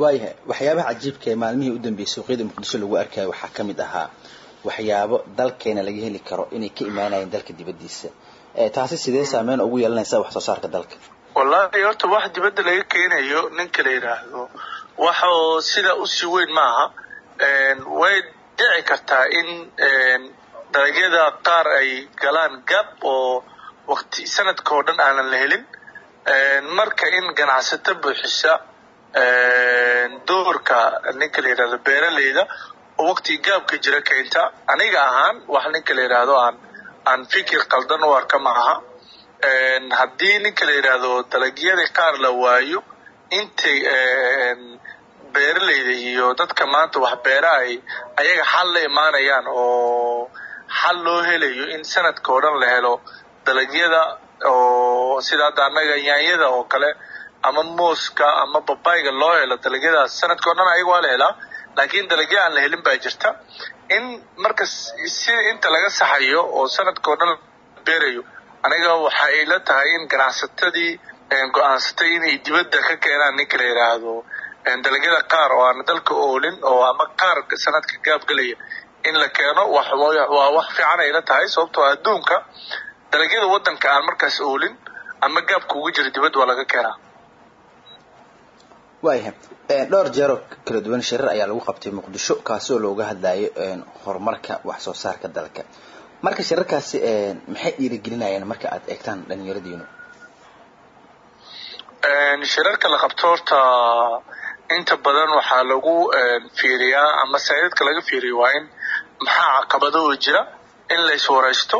waayahay waxyaabaha cajiibka ee maalmihii u dambeeyey suuqyada muqdisho lagu arkayo waxaa ka mid ahaa waxyaabo dalkeena laga heli karo inay ka imaanayeen dalka dibaddiisa. Taasi sidee saameyn ugu yeelanaysa wax soo saarka dalka wallaahi horta wax dibadda laga keenayo ninka la yidhaahdo wax oo sida u sii weyn maaha. Way dhici kartaa in dalagyada qaar ay galaan gab oo wakti sanadka oo dhan aanan la helin. Marka in ganacsato buuxisa doorka ninka la yidhahdo beeraleyda oo wakti gaabka jira keenta aniga ahaan wax ninka la yidhaahdo aan aan fikir qaldan u arka maaha haddii ninka la yidhaahdo dalagyada qaar la waayo intay beeraleyda iyo dadka maanta wax beera ay ayaga xal la imaanayaan oo xal loo helayo in sanadka oo dhan la helo dalagyada oo sida hadda annaga yaanyada oo kale ama mooska ama babayga loo helo dalagyadaas sanadka o dhan ayaga waa la helaa laakiin dalagyo aan la helin baa jirta. In marka si inta laga saxayo oo sanadka o dhan beerayo aniga waxa ay la tahay in ganacsatadii go'aansatay inay dibadda ka keenaan ninka la yidhaahdo dalagyada qaar oo aan dalka oolin oo ama qaar sanadka gaabgelaya in la keeno. Waa wax fiican ay la tahay sababtoo adduunka dalagyada waddanka aan markaas oolin ama gaabka ugu jira dibadda waa laga keenaa. Waayahay dhowr jeeroo kala duwan shirar ayaa lagu qabtay muqdisho kaasoo looga hadlayo horumarka wax soo saarka dalka marka shirarkaasi maxay dhiirigelinayaan marka aad eegtaan dhalinyaradiinu shirarka la qabto horta inta badan waxaa lagu fiiriyaa ama saidadka laga fiiriyo waa in maxaa caqabado oo jira in la iswaraysto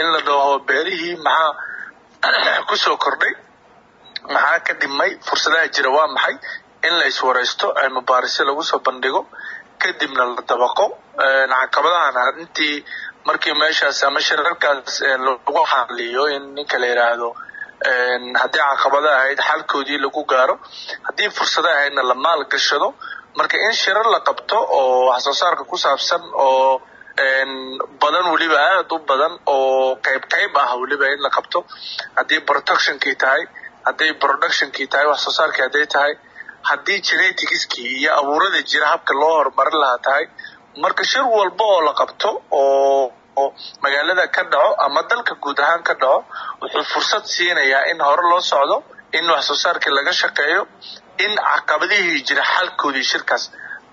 in la dhaho beerihii maxaa ku soo kordhay maxaa ka dhimay fursadaha jira waa maxay in la iswaraysto cilmi baarisyo lagu soo bandhigo kadibna la dabaqo. Caqabadahana intii markii meeshaas ama shirarkaas lagu xaliyo in ninka la yidhaahdo haddii caqabada ahayd xalkoodii lagu gaaro haddii fursada ahaydna la maal gashado marka in shirar la qabto oo wax saarka ku saabsan oo badan weliba aada u badan oo qayb qayb ah weliba in la qabto haddii protectionkii tahay hadday productionkii tahay wax saarkii hadday tahay haddii geneticskii iyo abuurada jira habka loo horumarin lahaa tahay marka shir walba oo la qabto oo magaalada ka dhaco ama dalka guud ahaan ka dhaco wuxuu fursad siinayaa in hore loo socdo in wax soo saarkii laga shaqeeyo in caqabadihii jira xalkoodii shirkaas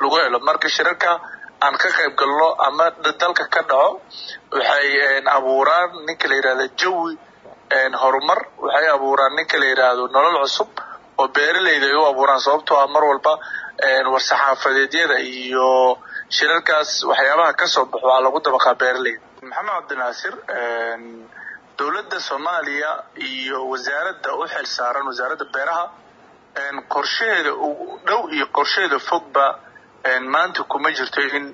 lagu helo. Marka shirarka aan ka qayb galno ama dalka ka dhaco waxay abuuraan ninka la yidhahdo jawi horumar. Waxay abuuraan ninka la yidhaahdo nolol cusub oo beeralayda ay u abuuraan sababtoo ah mar walba war-saxaafadeedyada iyo shirarkaas waxyaabaha ka baxo waa lagu dabaqaa beeralayda maxamed cabdinaasir dowladda soomaaliya iyo wasaaradda u xil saaran wasaaradda beeraha qorshaheeda dhow iyo qorshaheeda fogba maanta kuma jirto in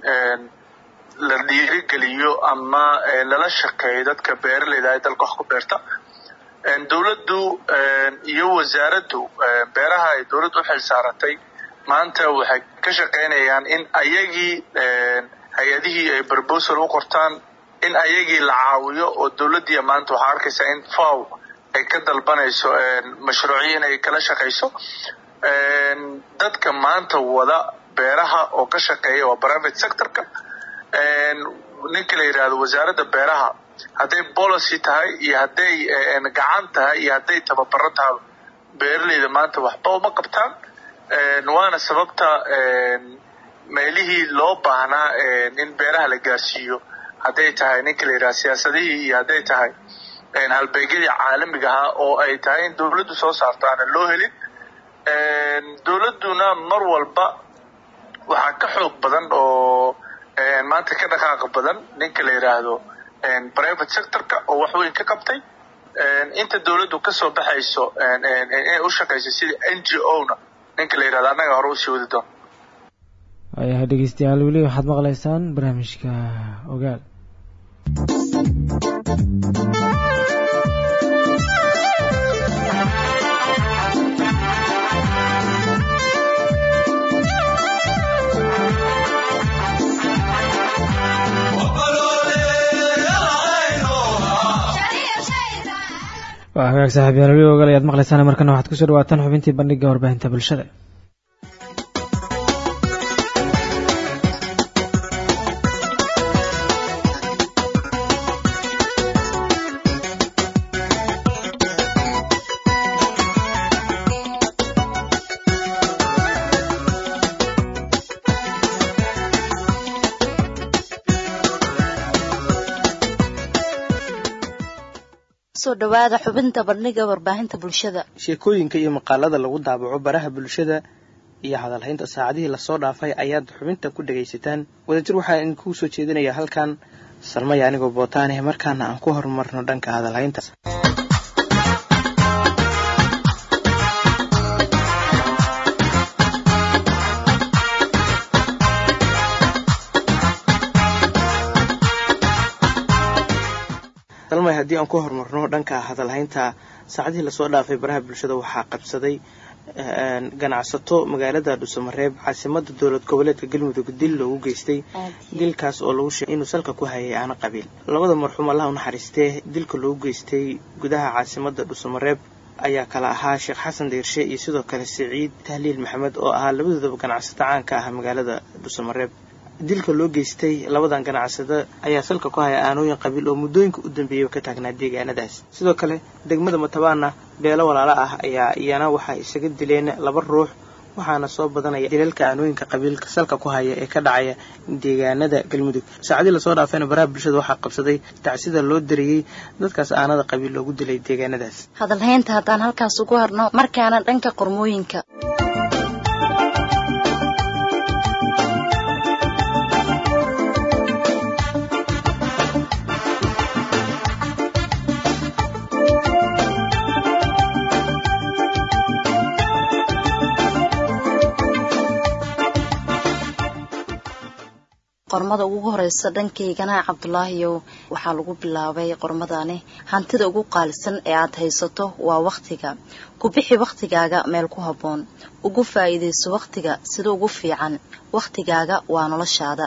la dhiirigeliyo ama lala shaqeeyo dadka beeralayda ay dalka wax ku beerta. Dowladdu iyo wasaaraddu beeraha ay dowladdu u xil saaratay maanta waxay ka shaqaynayaan in ayagii hay'adihii ay proposal u qortaan in ayagii la caawiyo oo dowladdiiya maanta waxaa arkaysaa in faw ay ka dalbanayso mashruuciyo in ay kala shaqayso. Dadka maanta wada beeraha oo ka shaqeeya waa private sectorka. Ninka la yidhaahdo wasaaradda beeraha hadday policy tahay iyo hadday gacan tahay iyo hadday tababaro tahay beeralayda maanta waxba uma qabtaan waana sababta meelihii loo baahnaa in beeraha la gaarsiiyo. Hadday tahay ninka la yidhaha siyaasadihii iyo hadday tahay halbeegyadii caalamiga ahaa oo ay tahay in dowladdu soo saarto aanan loo helin. Dowladduna mar walba waxaa ka xoog badan oo maanta ka dhaqaaqa badan ninka la yidhaahdo private sectorka oo wax weyn ka qabtay. Inta dowladdu ka soo baxayso inay u shaqayso sidii n g o na ninka la yidhahdo annaga hore u sii wadi doon waayahay dhegeystayaal weli waxaad maqlaysaan barnaamijka ogaal waa hagaag saaxiibyaal weli ogaal ayaad maqlaysaan markana waxaad ku soo dhawaataan xubintii bandhiga warbaahinta bulshada dhawaada xubinta bandhiga warbaahinta bulshada. Sheekooyinka iyo maqaalada lagu daabaco baraha bulshada iyo hadalhaynta saacadihii la soo dhaafay ayaad xubinta ku dhagaysataan wadajir waxaa idinkuu soo jeedinaya halkan. Salmaya anigoo bootaaneh markaana aan ku horumarno dhanka hadalhaynta haddii aan ku horumarno dhanka hadalhaynta saacadihii la soo dhaafay baraha bulshada waxaa qabsaday ganacsato magaalada dhuusamareeb caasimada dowlad goboleedka galmudug dil loogu geystay dilkaas oo lagu sheegay inuu salka ku hayay aana qabiil labada marxuum allah u naxariistee dilka loogu geystay gudaha caasimada dhuusamareeb ayaa kala ahaa sheekh xasan diirshe iyo sidoo kale siciid tahliil maxamed oo ahaa labadoodaba ganacsato caanka ah magaalada dhuusamareeb dilka loo geystay labadan ganacsado ayaa salka ku haya aanooyin qabiil oo muddooyinka u dambeeyay ka taagnaa deegaanadaas. Sidoo kale degmada matabaana beelo walaalo ah ayaa iyana waxay isaga dileen laba ruux waxaana soo badanaya dilalka aanooyinka qabiilka salka ku haya ee ka dhacaya deegaanada galmudug. Saacadii la soo dhaafayna baraha bulshada waxaa qabsaday tacsida loo dariyey dadkaas aanada qabiil loogu dilay deegaanadaas. Hadalhaynta haddaan halkaas ugu harno markaana dhanka qormooyinka horeysa dhankaygana cabdulaahiyow waxaa lagu bilaabay qormadani hantida ugu qaalisan ee aad haysato waa wakhtiga. Ku bixi wakhtigaaga meel ku habboon. Ugu faa'iidayso wakhtiga sida ugu fiican. Wakhtigaaga waa noloshaada.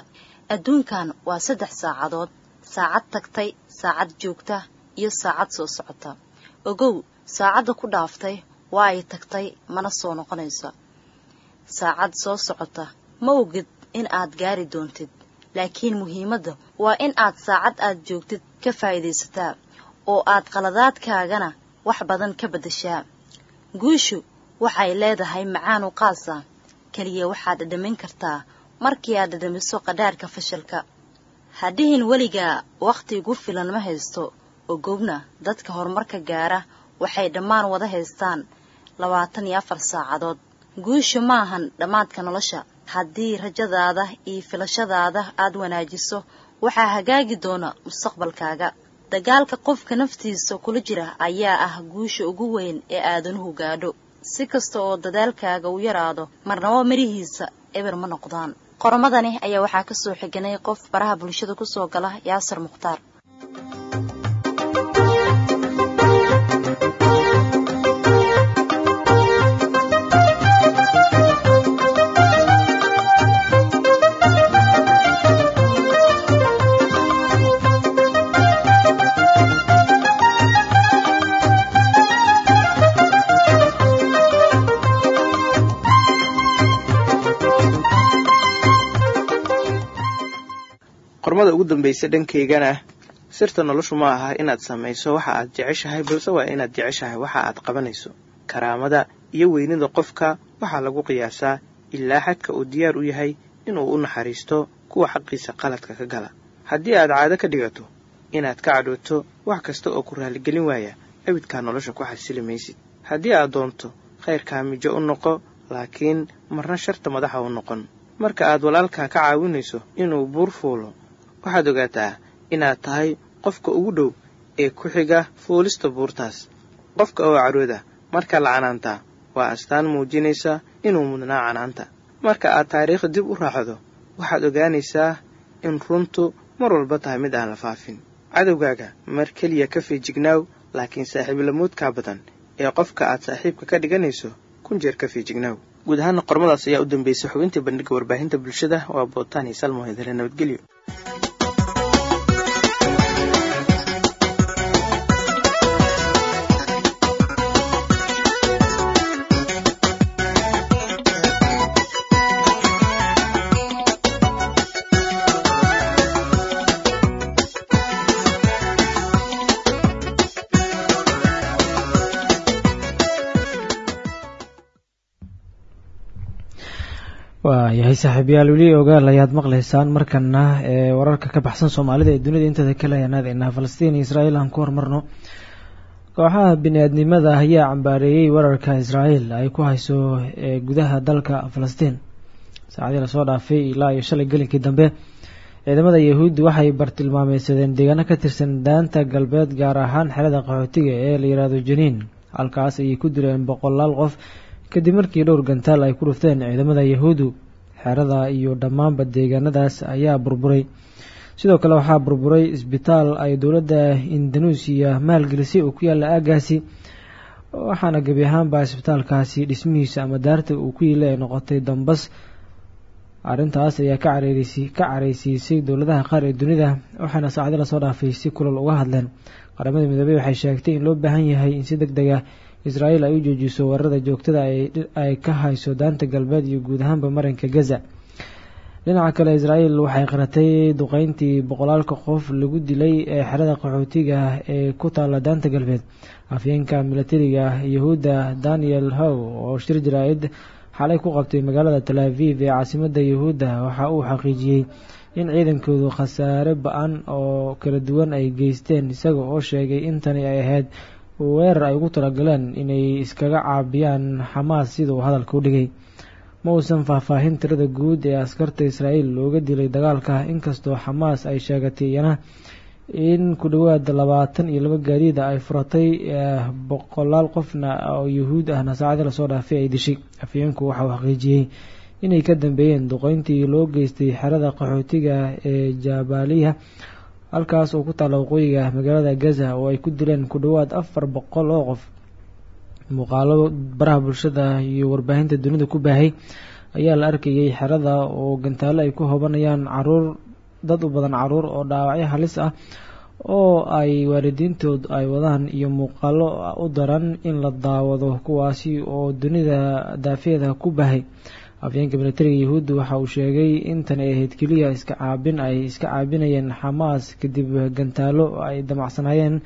Adduunkan waa saddex saacadood. Saacad tagtay saacad joogta iyo saacad soo socota. Ogow saacadda ku dhaaftay waa ay tagtay mana soo noqonayso. Saacad soo socota. Ma ogid in aad gaari doontid laakiin muhiimadda waa in aad saacad aad joogtid ka faa'iidaysataa oo aad qaladaadkaagana wax badan ka beddeshaa. Guushu waxay leedahay macaanu qaas ah keliya waxaad dhadhamin kartaa markii aad dhadhamiso qadhaarhka fashalka. Hadhihin weligaa wakhti gu filan ma haysto ogowna dadka horumarka gaara waxay dhammaan wada haystaan labaatan iyo afar saacadood. Guushu maahan dhammaadka nolosha haddii rajadaada iyo filashadaada aad wanaajiso waxaa hagaagi doona mustaqbalkaaga. Dagaalka qofka naftiisa kula jira ayaa ah guusha ugu weyn ee aadanuhu gaadho si kasta oo dadaalkaaga u yaraado marnabo mirihiisa eber ma noqdaan. Qormadani ayaa waxaa ka soo xiganay qof baraha bulshada ku soo gala yaasir mukhtaar qormada ugu dambaysa dhankaygana sirta noloshu ma aha inaad samayso waxa aad jeceshahay balse waa inaad jeceshahay waxa aad qabanayso. Karaamada iyo weynida qofka waxaa lagu qiyaasaa ilaa xadka uu diyaar u yahay inuu u naxariisto kuwa xaqiisa qaladka ka gala. Haddii aad caado ka dhigato inaad ka cadhooto wax kasta oo ku raaligelin waaya abidkaa nolosha ku xasili maysid. Haddii aad doonto khayrkaa mijo u noqo laakiin marna sharta madaxa u noqon. Marka aad walaalkaa ka caawinayso inuu buur fuulo waxaad ogaataa inaad tahay qofka ugu dhow ee ku xiga fuulista buurtaas. Qofka oo cadhooda marka la canaantaa waa astaan muujinaysa inuu mudnaa canaanta. Marka aad taariikh dib u raacdo waxaad ogaanaysaa in runtu mar walba tahay mid aan la faafin. Cadowgaaga mar keliya ka fiijignaaw laakiin saaxiiblamoodkaa badan ee qofka aad saaxiibka ka dhiganayso kun jeer ka fiijignaaw guud ahaana qormadaas ayaa u dambeysay xubintii bandhigga warbaahinta bulshada waa bootaan iyo salmo hedele nabadgelyo waayahay saaxiibayaal weli ogaal ayaad maqlaysaan markana ee wararka ka baxsan soomaalida ee dunida inteeda kale ayaan aadaynaa falastiin iyo israa'iil aan ku hormarno. Kooxaha bini-aadnimada ayaa cambaareeyey wararka israa'iil ay ku hayso ee gudaha dalka falastiin. Saacadii la soo dhaafay ilaa iyo shalay gelinkii dambe ciidamada yahuuddi waxay bartilmaameysadeen deegaano ka tirsan daanta galbeed gaar ahaan xerada qaxootiga ee la yidhaahdo janiin halkaas ayay ku dileen boqolaal qof kadib markii dhowr gantaal ay ku dhufteen ciidamada yahuuddu xerada iyo dhammaanba deegaanadaas ayaa burburay. Sidoo kale waxaa burburay isbitaal ay dowladda indoneesiya maalgelisay oo ku yaalla aagaasi waxaana gebi ahaanba isbitaalkaasi dhismihiisa ama daarta uu ku yiila ay noqotay dambas. Arrintaas ayaa ka careerisi ka careysiisay dowladaha qaar ee dunida waxaana saacado la soo dhaafay si kulal uga hadleen. Qaramada midoobey waxay sheegtay in loo baahan yahay in si deg deg ah israa'iil ay u joojiso weerarada joogtada ay ka hayso daanta galbeed iyo guud ahaanba marinka gaza. Dhinaca kale israa'iil waxay qaratay duqeyntii boqolaalka qof lagu dilay ee xerada qaxootiga ee ku taalla daanta galbeed. Afyeenka milatariga yahuudda daniel how oo shir jaraa-id xalay ku qabtay magaalada tal aviv ee caasimadda yahuudda waxa uu xaqiijiyey in ciidankoodu khasaare ba'an oo kala duwan ay geysteen isaga oo sheegay in tani ay ahayd weerar ay ugu talagaleen inay iskaga caabiyaan xamaas sida uu hadalka u dhigay. Ma uusan faahfaahin tirada guud ee askarta israa'iil looga dilay dagaalka inkastoo xamaas ay sheegatay iyana in ku dhowaad labaatan iyo laba gaadiida ay furatay boqolaal qofna oo yahuud ahna saacadii la soo dhaafay ay dishay. Afyeenku waxa uu xaqiijiyey inay ka dambeeyeen duqeyntii loo geystay xerada qaxootiga ee jabaaliya halkaas oo ku taalla waqooyiga magaalada gaza oo ay ku dileen ku dhowaad afar boqol oo qof muuqaalo baraha bulshada iyo warbaahinta dunida ku baahay ayaa la arkayay xerada oo gantaalo ay ku hobanayaan carruur dad u badan carruur oo dhaawacyo halis ah oo ay waalidiintood ay wadaan iyo muuqaalo u daran in la daawado kuwaasi oo dunida daafeeda ku baahay afyeenka militariga yahuudda waxa uu sheegay intan ay ahayd keliya iska caabin ay iska caabinayeen xamaas kadib gantaalo ay damacsanaayeen.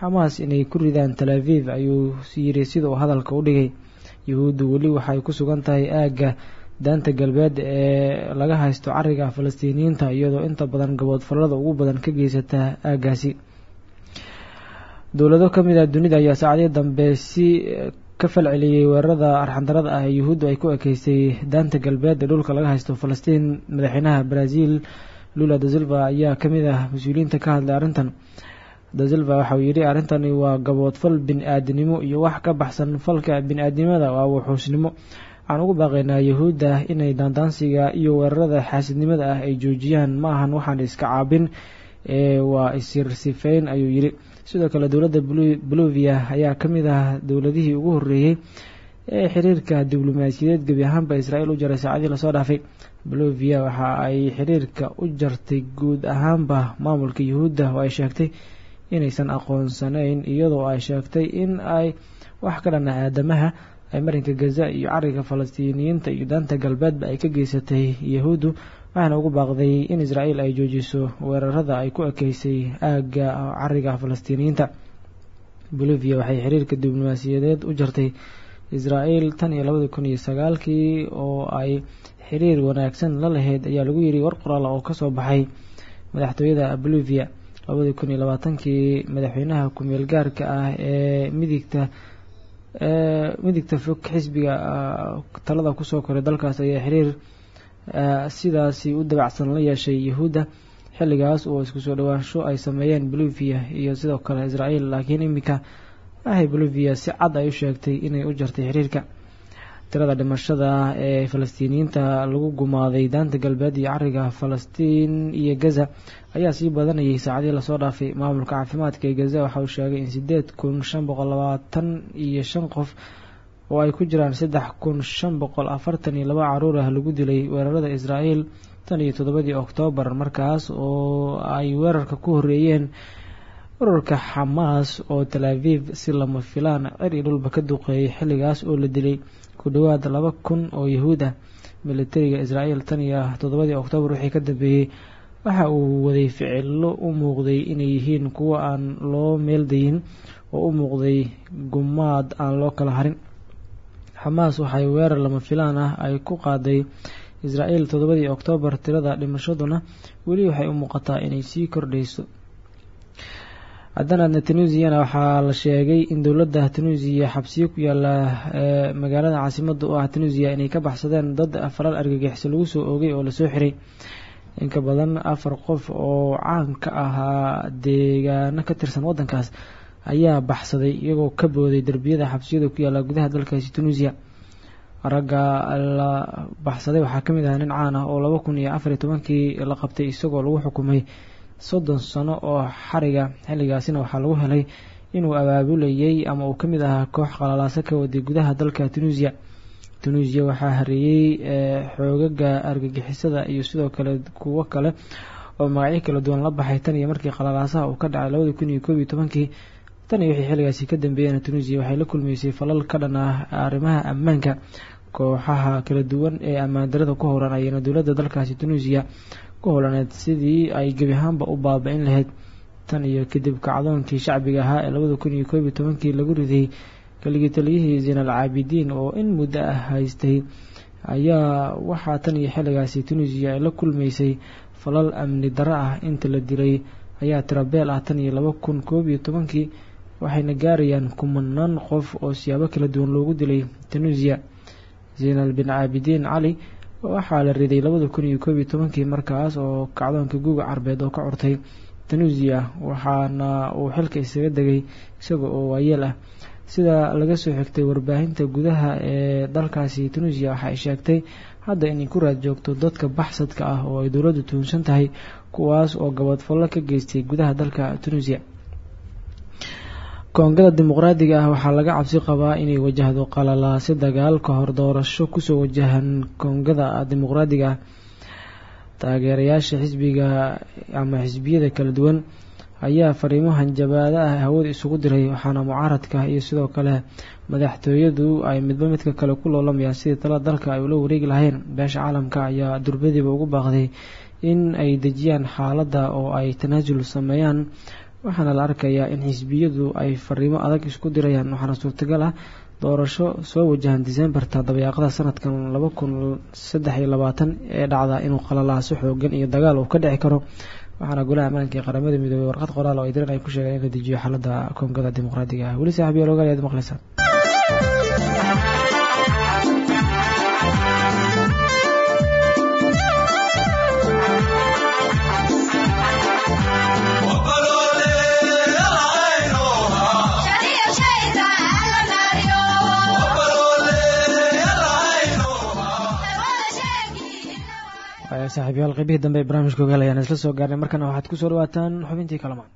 Xamaas inay ku ridaan tal aviv ayuu yiri sida uu hadalka u dhigay. Yahuuddu weli waxay ku sugan tahay aagga daanta galbeed ee laga haysto cariga falastiiniyiinta iyadoo inta badan gaboodfalada ugu badan ka geysata aaggaasi. Dowlado ka mid ah dunida ayaa saacadii dambe si ka falceliyey weerarada arxandarada ah ee yuhuuddu ay ku ekeysay daanta galbeed ee dhulka laga haysto falastiin madaxweynaha brazil lula da silva ayaa ka mid ah mas'uuliyiinta ka hadlay arrintan. Da silva waxa uu yidhi arrintani waa gaboodfal bin-aadinimo iyo wax ka baxsan falka bin-aadnimada waa wuxuusnimo. Waxaan ugu baaqaynaa yahuudda inay daandaansiga iyo weerarada xaasidnimada ah ay joojiyaan. Ma ahan waxaan iska caabin. Ee waa isirsifeyn ayuu yidhi sidoo kale dowladda bolivia ayaa ka mid ah dowladihii ugu horreeyey ee xiriirka diblomaasiyadeed. Gebi ahaanba israa'iil u jaray saacadii la soo dhaafay. Bolivia waxa ay xiriirka u jartay guud ahaanba maamulka yuhuudda oo ay sheegtay inaysan aqoonsanayn iyadoo ay sheegtay in ay wax ka dhan ah aadamaha ay marinka gaza iyo cariga falastiiniyiinta iyo daanta galbeedba ay ka geysatay yahuuddu waxaana ugu baaqday in israa'iil ay joojiso weerarada ay ku ekeysay aagga cariga falastiiniyiinta. Bolivia waxay xiriirka diblomaasiyadeed u jartay israa'iil tan iyo labada kun iyo sagaalkii oo ay xiriir wanaagsan la lahayd ayaa lagu yidhi war qoraala oo ka soo baxay madaxtooyada bolivia. Labadii kun iyo labaatankii madaxweynaha ku-meel gaarka ah ee midigta midigta fog xisbiga talada ku soo koray dalkaas ayaa xiriir sidaasi u dabacsan la yeeshay yahuudda xilligaas oo isku soo dhawaansho ay sameeyeen bolivia iyo sidoo kale israa'iil laakiin iminka ahay bolivia si cad ay u sheegtay inay u jartay xiriirka. Tirada dhimashada ee falastiiniyiinta lagu gumaaday daanta galbeed iyo cariga falastiin iyo gaza ayaa sii badanayay saacadii la soo dhaafay. Maamulka caafimaadka ee gaza waxa uu sheegay in sideed kun shan boqol labaatan iyo shan qof oo ay ku jiraan saddex kun shan boqol afartan iyo laba carruur ah lagu dilay weerarada israa'iil tan iyo toddobadii oktoobar markaas oo ay weerarka ku horreeyeen ururka xamaas oo tal aviv si lama filaan cer iyo dhulba ka duqeeyay xilligaas oo la dilay ku dhowaad laba kun oo yahuud ah. Militariga israa'iil tan iyo toddobadii oktoobar wixii ka dambeeyey waxa uu waday ficilo u muuqday inay yihiin kuwo aan loo meeldayin oo u muuqday gumaad aan loo kala harin xamaas waxay weerar lama filaan ah ay ku qaaday israa'iil toddobadii oktoobar tirada dhimashaduna weli waxay u muuqataa inay sii kordhayso haddana tunisiana waxaa la sheegay in dowladda tunisiya xabsiyo ku yaalla magaalada caasimada u ah tunisiya inay ka baxsadeen dad falal argagixisa lagu soo oogay oo la soo xiray. Inka badan afar qof oo caan ka ahaa deegaano ka tirsan waddankaas ayaa baxsaday iyagoo ka booday derbiyada xabsiyada ku yaalla gudaha dalkaasi tunisiya ragga la baxsaday waxaa ka mid ah nin caan ah oo laba kun iyo afar iyo tobankii la qabtay isagoo lagu xukumay soddon sano oo xariga. Xilligaasina waxaa lagu helay inuu abaabulayay ama uu ka mid ahaa koox qalalaaso ka waday gudaha dalka tunisiya tunisiya waxaa hareeyey xoogaga argagixisada iyo sidoo kale kuwo kale oo magacyo kala duwan la baxay. Tan iyo markii qalalaasaha uu ka dhacay labada kun iyo koob iyo tobankii tan iyo wixii xilligaasi ka dambeeyeen tunisiya waxay la kulmeysay falal ka dhan ah arrimaha ammaanka kooxaha kala duwan ee ammaan darada ku howlan ayana dowladda dalkaasi tunisiya ku howlaneed sidii ay gebi ahaanba u baaba-in lahayd. Tan iyo kadib kacdoonkii shacbiga ahaa ee labada kun lagu riday kaligii taliyihii zinal caabidiin oo in muddo ah haystay ayaa waxaa tan iyo xilligaasi tunisiya ay la kulmeysay falal amni darro ah. Inta la dilay ayaa tirabeel ah tan iyo laba kun waxayna gaarayaan kumanaan qof oo siyaabo kala duwan loogu dilay tunisiya zinal bin caabidiin cali waxaa la riday labada kun iyo tobankii markaas oo kacdoonka guuga carbeed oo ka curtay tunisiya waxaana uu xilka isaga degay isaga oo waayeel ah. Sida laga soo xigtay warbaahinta gudaha ee dalkaasi tunisiya waxa ay sheegtay hadda inay ku raad joogto dadka baxsadka ah oo ay dowladdu tuunsan tahay kuwaas oo gabadfallo ka geystay gudaha dalka tunisiya koongada dimuqraadiga ah waxaa laga cabsi qabaa inay wajahdo qalalaasi dagaal ka hor doorasho ku soo wajahan koongada dimuqraadiga ah. Taageerayaasha xisbiga ama xisbiyada kala duwan ayaa fariimo hanjabaada ah hawada isugu diray waxaana mucaaradka iyo sidoo kale madaxtooyadu ay midba midka kale ku loolamayaan sidii tala dalka ay ula wareegi lahayn beesha caalamka ayaa durbadiiba ugu baaqday in ay dejiyaan xaaladda oo ay tanaasul sameeyaan waxaana la arkayaa in xisbiyadu ay fariimo adag isku dirayaan. Waxaana suurtagal ah doorasho soo wajahan disembarta dabayaaqada sanadkan laba kun saddex iyo labaatan ee dhacda inuu qalalaaso xoogan iyo dagaal uu ka dhici karo. Waxaana golaha ammaanka qaramada midoobey warqad qoraal oo ay diran ay ku sheegeen in la dejiyo xaaladda koongada dimuqraadiga. Ah weli maqlaysaan saaxiibyaal qaybihii dambe ee barnaamijka ogaal ayaan isla soo gaarnay. Markana waxaad ku soo dhawaataan xubintii kalamaan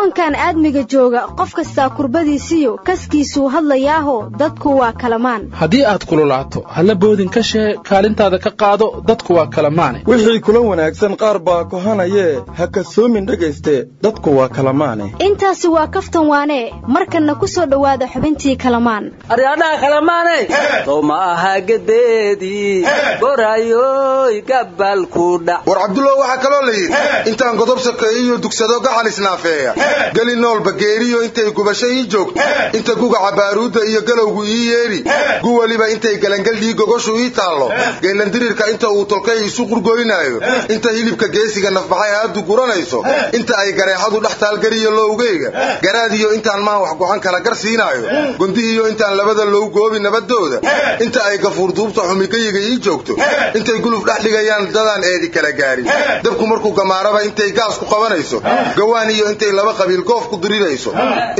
koonkan aadmiga jooga qof kastaa kurbadiisiyo kaskiisuu hadlayaaho dadku waa kalamaan. Haddii aad kululaato halla boodin ka shee kaalintaada ka qaado dadku waa kalamaane. Wixii kula wanaagsan qaar baa kohanayee ha kasoomin dhegayste dadku waa kalamaane. Intaasi waa kaftan waanee markanna ku soo dhowaada xubintii kalamaan. Aryaadhaha kalamaane! Sow ma aha gedeedii gorayoy gabalku dhac war cabdullah waxaa kaloo la yidhi intaan godob sakeeyo iyo dugsado gacal isnaafeeya geli noolba geeriyo intay gubasho ii joogto. Inta gugaca baaruudda iyo galowgu ii yeedhi gu weliba intay galangaldhii gogoshu ii taallo. Geellandirirka inta uu tolkay isu qurgoynaayo inta hilibka geesiga nafbaxay haadu guranayso. Inta ay gareexadu dhex taalgariyo lowgeyga garaadiyo intaan maan wax gocan kala gar siinaayo gondihiyo intaan labada low goobi nabadooda. Inta ay gafuurduubta xumigayiga ii joogto. Intay guluf dhex dhigayaan dadaan eedi kala gaarin. Dabku markuu gamaaraba intay gaas ku qabanayso. Gawaan iyo intay laba qabiil goof ku dirirayso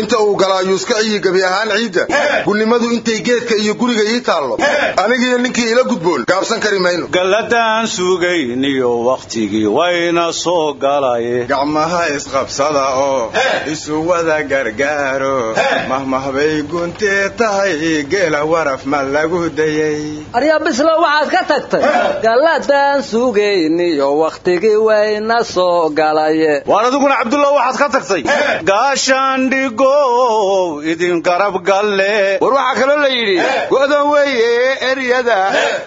inta uu galaayuuska ciyi gebi ahaan ciidda gulnimadu intay geedka iyo guriga ii taallo. Anigiyo ninkii ila gudboon gaabsan kari mayno. Galladaan sugayniyo wakhtigii wayna soo galaye gacmaha isqabsada oo isu wada gargaaro. Mahmahbay guntee tahay geela waraf ma lagu dayay. Arya bislo waxaad ka tagtay. Galladaan sugayniyo wakhtigii wayna soo galaye waan adiguna cabdullah waxaad ka tagtay gaashaandhigow idin garab galle. War waxaa kaloo la yidhi go'dan weeye eryada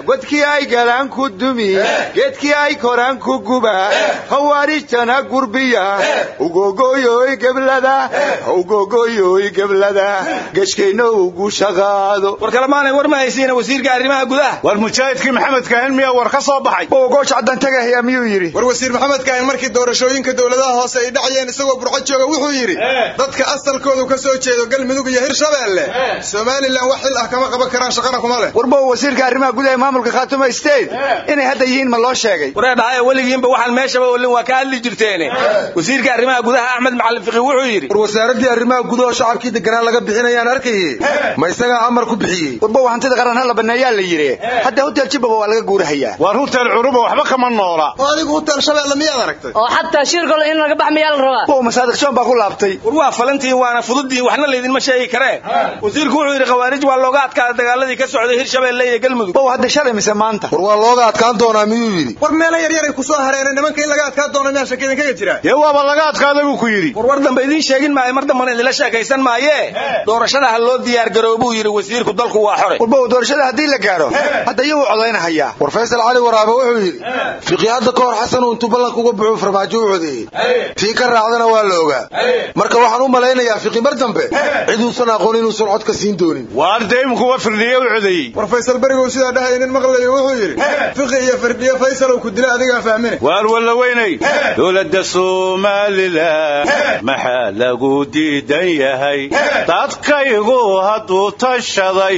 godkii ay galaan ku dumi geedkii ay koraan ku guba khawaarijtana gurbiya. Ugogoyoy geblada ugogoyoy geblada geshkayna ugu shaqaado. War kalemaanay war ma haysiina wasiirka arrimaha gudaha. War mujaahidkii maxamed kaahin miyaa war ka soo baxay. Goosh caddan tagahaya miyuu yidhi? War wasiir maxamed kaahin markii doorashooyinka dowladaha hoose ay dhacayeen isagoo burco jooga wuxuu yidhi dadka asalkoodu ka soo jeedo galmudug iyo hirshabeelle somalilan wax xil ah kama qaban karaan shaqana kuma leh. Warbow wasiirka arrimaha gudaha maamulka khaatuma state inay hadda yihiin ma loo sheegay. Waree dhahaye weligiinba waxaan meeshaba olin waa ka hadli jirteene. Wasiirka arrimaha gudaha axmed macalin fiqi wuxuu yidhi war wasaaraddii arrimaha gudaha oo shacabkii deganaa laga bixinayaan arkayey ma isagaa amar ku bixiyey? Warbow hantida qaran hala baneeyaa la yidhi. Hadda hotel jibaba waa laga guurahayaa waar hutel curuba waxba kama noola. Oo adigu hutel shabeelle miyaad aragtay? Oo xataa shirkole in laga bax miyaa la rabaa baa ku laabtay. War waa falantiin waana fududiin waxna laydinma sheegi karee wasiirku wuxuu yidhi khawaarij waa looga adkaada dagaaladii ka socday hirshabeelle iyo galmudug. Bow hadda shalay mise maanta? War waa looga adkaan doonaa miyuu yidhi? War meelo yaryaray ku soo hareena nimanka in laga adkaan doono miyaa shaki idinkaga jira? Dee waaba laga adkaaday buu ku yidhi. War war dambe idiin sheegin maayo mar dambana idinla sheekaysan maayee doorashada ha loo diyaar garoo buu yidhi wasiirku dalku waa xore. Warbow doorashada haddii la gaaro hadda iyaguu codaynahayaa. War faysal cali waraabe wuxuu yidhi fiqi hadda ka hor xasan uu intuu ballanka uga buxuu farmaajo u codeeyey. Tii ka raacdana waa la ogaa marka waxaan u malaynayaa fiqi mar dambe ciduusan aqoon inuusan cod ka siin doonin. Waar dee imkuwa firdhiye u codeeyey war faysal berigow sidaa dhahaya nin maqlayo wuxuu yidhi fiqi iyo firdhiye faysalow ku dila adigaa fahmine. Waar walla weynay? Dowladda somalilan maxaa lagu diidan yahay? Dadkaygu hadduu tashaday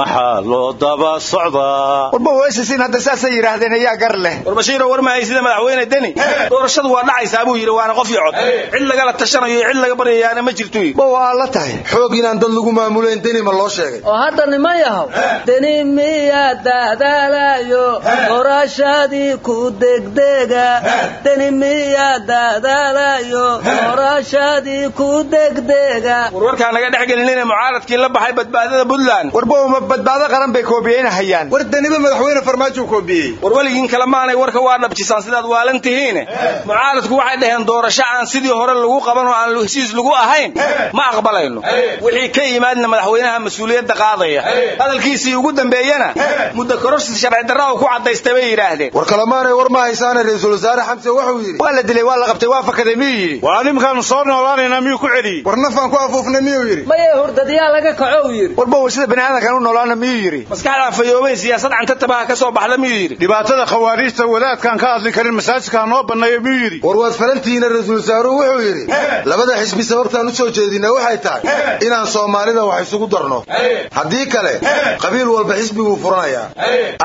maxaa loo daba socdaa? Warbow waysisin hadda saasay yidhaahdeen ayaa gar leh. War bashiiro war mahay sida madaxweyne deni? Doorashadu waa dhacaysaa buu yidhi waana qof iyo cod. Cid lagala tashanayo iyo cid laga baryayaana ma jirto ma waa la tahay. Xoog inaan dad lagu maamulayn deni ma loo sheegay. Oo hadda niman yahow deni miya daadaalayo doorashadii ku degdega. Deni miya daadaalayo doorashadii ku degdega. Warwarkaa naga dhex gelinina mucaaradkii la baxay badbaadada puntland. Warba badbaado qaran bay koobiyeynahayaan war deniba madaxweyne farmaajo koobiyey. War weligiin kale maanay warka waa dhabjisaan sidaad waalan tihiine mucaaradku waxay dhaheen doorasho aan sidii hore lagu qaban oo aan heshiis lagu ahayn ma aqbalayno. Wixii ka yimaadna madaxweynaha mas'uuliyadda qaadaya. Hadalkiisii ugu dambeeyena muddo kororsi sharci darra oo ku cadaystay bay yidhaahdeen. War kalemaanay war ma haysaane ra'iisul wasaare xamse wuxuu yidhi. Waa la dilay waa la qabtay waa fakaday miyuu yidhi? Waa soo noolaanaynaa miyuu ku celiyey war nafaan ku afuufnay miyuu yidhi? Maye hurdadyaa laga kaco uu yidhi. Warba sida bani aadamkan u noolaana miyuu yidhi? Maskaxda fayoobay siyaasad canta tabaha ka soo baxda miyuu yidhi? Dhibaatada khawaariijta wadaadkaan ka hadli karin masaajidka ha noo banneeyo miyuu yidhi? War waad farantihiina ra'iisul wasaaruhu wuxuu yidhi labada xisbi sababtaan u soo jeedina waxay tahay inaan soomaalida wax isugu darno. Haddii kale qabiil walba xisbiguu furanayaa.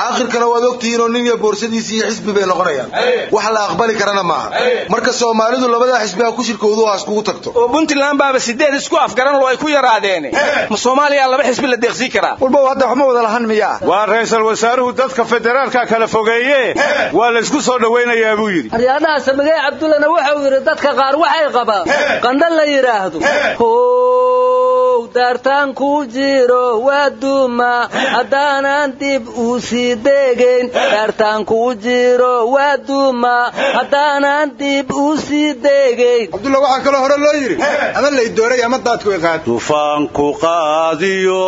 Aakhirkana waad ogtihiinoo nin iyo boorsadiisi iyo xisbi bay noqonayaan. Wax la aqbali karana maaha. Marka soomaalidu labadaa xisbi ha ku shirkoodu ha iskugu tagto. Oo puntland baaba sideed isku afgaran loo ay ku yaraadeene ma soomaaliya laba xisbi la deeqsii karaa? Walba hadda waxma wada lahan miyaa? Waa ra'iisul wasaaruhu dadka federaalka kala fogeeye waa la isku soo dhowaynayaa buu yidhi. Aryaadaha samigey cabdullana wuxuu yidhi dadka qaar waxay qabaan qandho la yidhaahdo how daartaan ku jiro waa duuma haddaanan dib uu sii degayn daartaan ku jiro waa duuma haddaanan dib uu sii degayn cabdulla waxaa kaloo hore loo yidhi ama lay dooray ama daadku iqaad dufaanku qaadiyo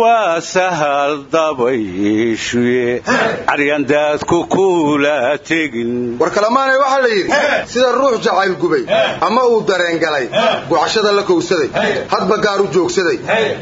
waa sahal dabayshuye caryandaadku kula tegin. War kalemaanay waxaa la yidhi sida ruux jacayl gubay ama uu dareen galay gucashada la kowsaday hadba gaar u joogsaday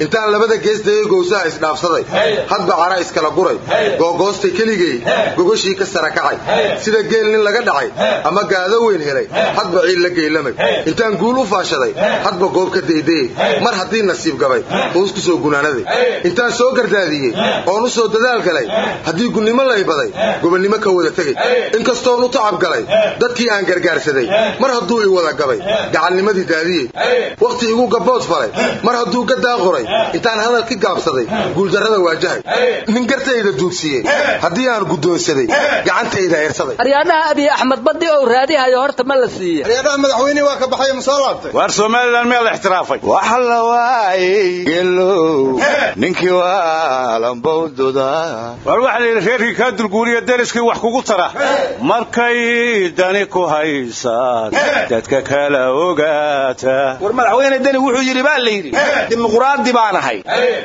intaan labada geestayay gowsaha isdhaafsaday hadba cara iskala guray googoostay keligay gogoshii ka sara kacay sida geel nin laga dhacay ama gaado weyn helay hadba ciil la geylamay intaan guul u faashaday hadba goob ka daydayey mar haddii nasiib gabay hoos ku soo gunaanaday intaan soo gardaadiyey oon u soo dadaal galay haddii gunnimo laybaday gobonnimo ka wada tegey inkastoon u tacab galay dadkii aan gargaarsaday mar hadduu i wada gabay gacalnimadii daadiyey. Wakhti igu gabbood falay. Mar hadduu gadaa qoray intaan hadalki gaabsaday guuldarrada waajahay nin gartayda duugsiiyey. Haddii aan guddoonsaday gacantayda eersaday aryaadhaha abiy axmed baddi ou raadihayo horta ma la siiya aryaadhaha madaxweynihii waa ka baxay ma soo laabtay? Waar somalilan meel ixtiraafay? Waxa la waayey gelow ninkii waalanbowduda waar waxaa la yidhi reerkii kaa dulguuriya deriskii wax kugu tara. Markay dani ku haysaan dadka kala ogaata war madaxweyne deni wuxuu yidhi baa la yidhi dimuquraadi baan ahay.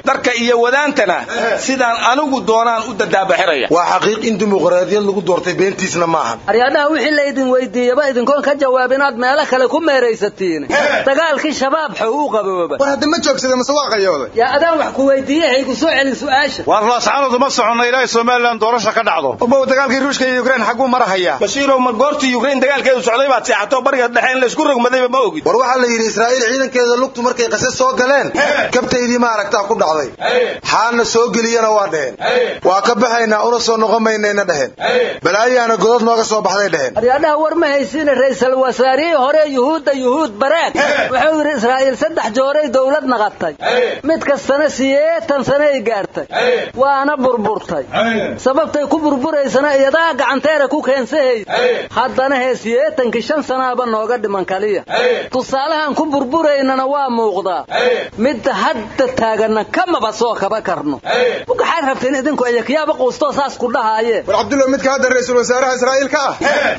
Darka iyo wadaantana sidaan anigu doonaan u dadaabaxiraya. Waa xaqiiq in dimuqraadiyad lagu doortay beentiisna maahan aryaadhaha wixii laydin weydiiyaba idinkoon ka jawaab inaad meelo kale ku meeraysatiin dagaalkii shabaab xow u qabooba. War hadda ma joogsada mase waa qayooday yaa adaan wax ku weydiiye haygu soo celin su'aasha. Waar laascaanodu ma soconna ilaahay somalilan doorasha ka dhacdo. Obow dagaalkii ruushka iyo ukrain xagguu marahayaa bashiirow ma goortii ukrain dagaalkeedu socday baad seexato bariga dhexe in laysku rogmadayba war waxaa la yidhi israa'iil ciidankeeda lugtu markay qase soo galeen kabtaydii ma aragtaa ku dhacday. Xaana soo geliyana waa dheheen. Waa ka baxaynaa una soo noqon maynayna dheheen balaayaana godod nooga soo baxday dheheen. Aryaadhaha war ma haysiina ra'iisul wasaarihii hore yuhuudda yuhuud baraag wuxuu yidhi israa'iil saddex jooray dowlad naqatay. Mid kastana siyeetan sanay gaartay. Waana burburtay. Sababtay ku burburaysana iyadaa gacanteera ku keensahaysa haddana hee siyeetankii shan sanaaba nooga dhiman kaliya tusaalahan ku burburaynana waa muuqdaa. Midda hadda taaganna kamaba soo kaba karno. Waxaad rabteen idinku ayakyaaba quustoo saas ku dhahaaye? War cabdullah midka hadda ra'iisul wasaaraha israa'iil ka ah.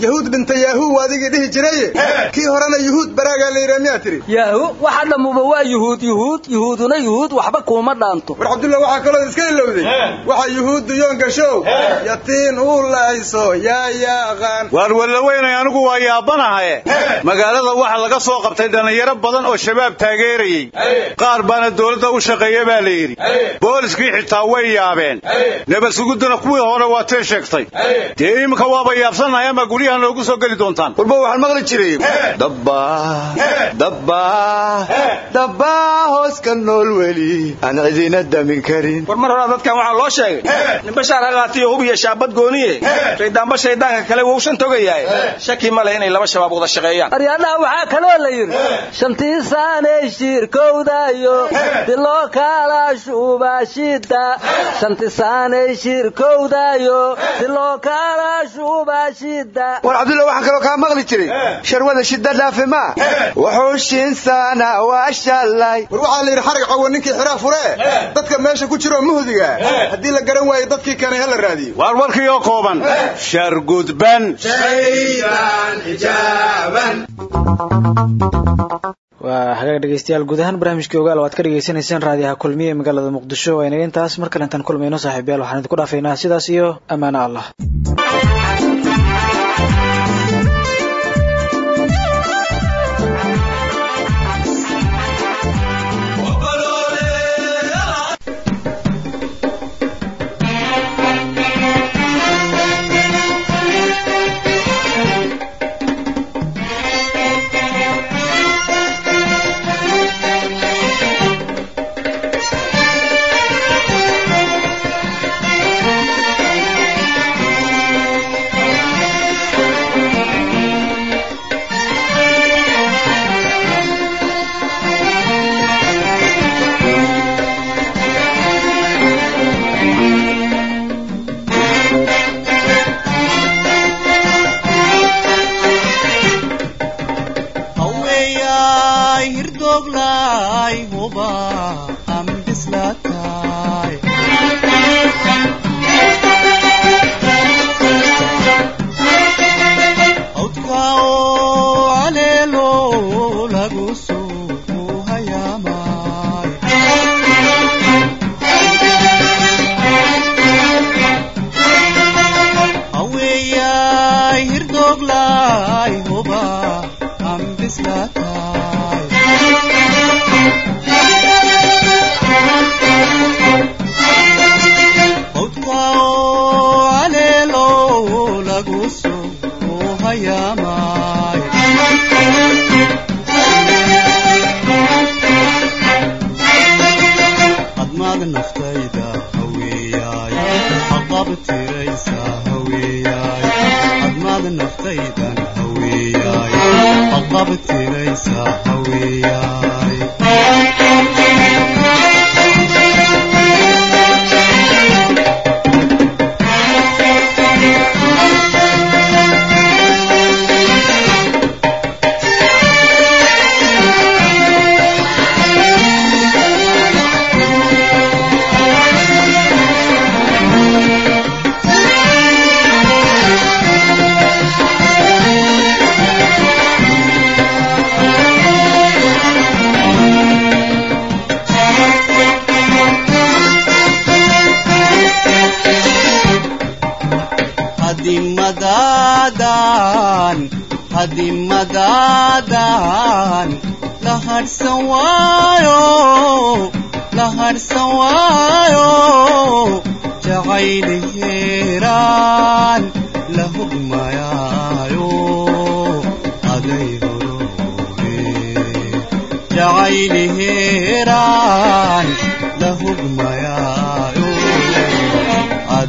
Yahuud binta yahu adigii dhihi jiraye kii horena yuhuud baraagaa la yidhaha miyaa tiri? Yahu waxa dhammuba waa yuhuud yuhuud yuhuuduna yuhuud waxba kuuma dhaanto. War cabdullah waxaa kaloo iska ilowday waxa yuhuuddu yoon gashow. Yatiin uu lahayso yaa yaaqaan waar wallaweynay anigu waa yaabanahaye magaalada waxa laga soo qabtay dhallinyaro badan oo shabaab taageerayey qaar baana dowladda u shaqeeya baa la yidhi. Booliskii xitaa way yaabeen. Nabadsuguduna kuwii hore waa tee sheegtay. Dee iminka waaba yaabsannahay ama guryaha noogu soo geli doontaan? Walba waxaan maqli jiray. Dabba! Dabba! Dabba hoos ka nool weli. Aan cidi wayna damin karin. War mar horaa dadkan waxaa loo sheegay. Nin bashaar ha qaatiyo hub iyo shaabad gooniye. Shaydaanba shaydaanka kale wuu shan togayahay. Shaki male inay laba shabaab wada shaqeeyaan kaloo la yidhi shantii saanay shirkowdayo diloo kaala shuubashida shanti saanay shirkowdayo diloo kaala shuubashida war cabdulla waxaan kaloo kaa maqli jiray. Sharwada shida dhaafe maa wuxuu shinsaana waa shalay war waxaa la yidhi xarig cawo ninkii xiraa fure. Dadka meesha ku jiroo muhdiga. Haddii la garan waayo dadkii keenay ha la raadiyo. Waar warkii oo kooban. Shar gudban waa hagaag dhegeystayaal guud ahaan barnaamijkii ogaal waad ka dhegeysanayseen raadiyaha kulmiye ee magaalada muqdisho. Waa inaga intaas mar kale intaan kulmayno saaxiibayaal waxaan idinku dhaafaynaa. Sidaas iyo ammaano allah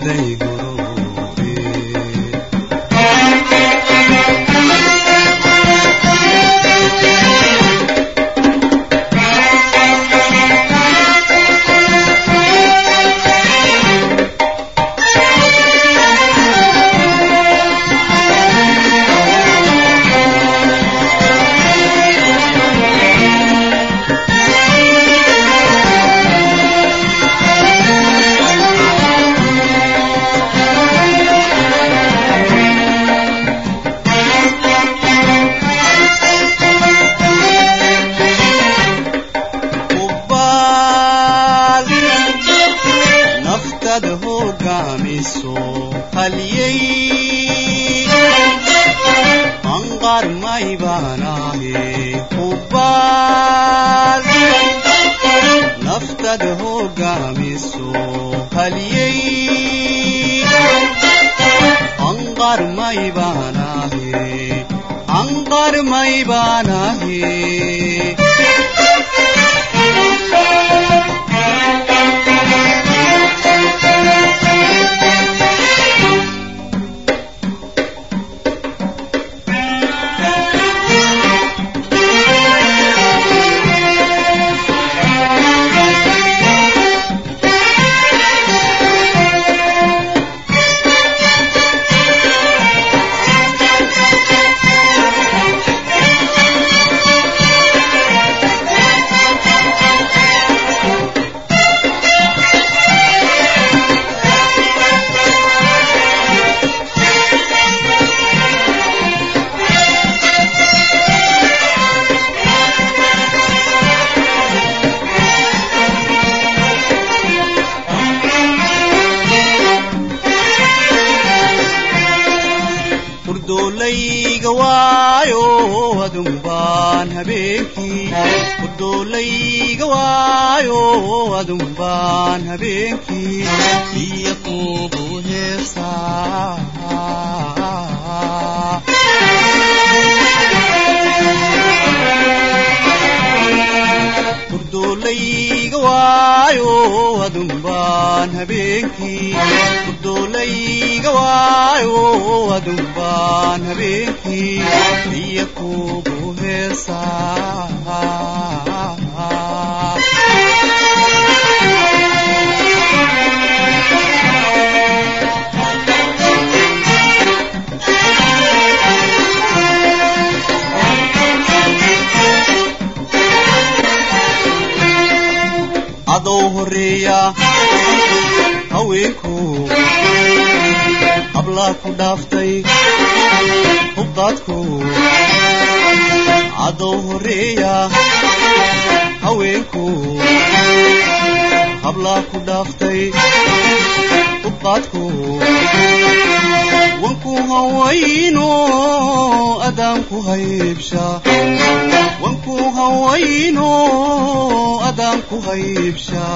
aday waayo adumbaan habeenkii iyo kuugu waayo adumbaan habeenkii iyo kuugu heesaa horreeya haweenku hablaa ku dhaaftay hubqaadku adoo horreeya haweenku hablaa ku dhaaftay hubqaadku wanku hawayno adaan ku haybsha. Wanku hawayno adaan ku haybsha.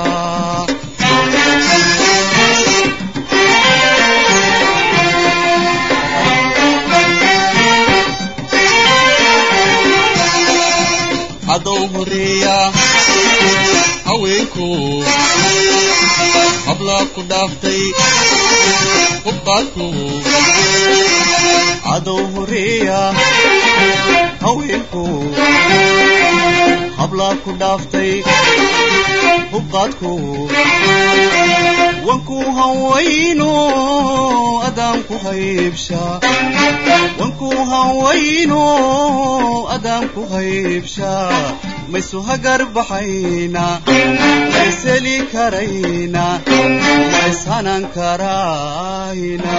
Adoo horreeya haweenku hablaa ku dhaaftay hubqaadku adoo horreeya haweenku hablaa ku dhaaftay hubqaadku wanku hawayno adaan ku haybsha. Wanku hawayno adaan ku haybsha. Maysu hagar baxayna mayseli karayna mayshanan karayna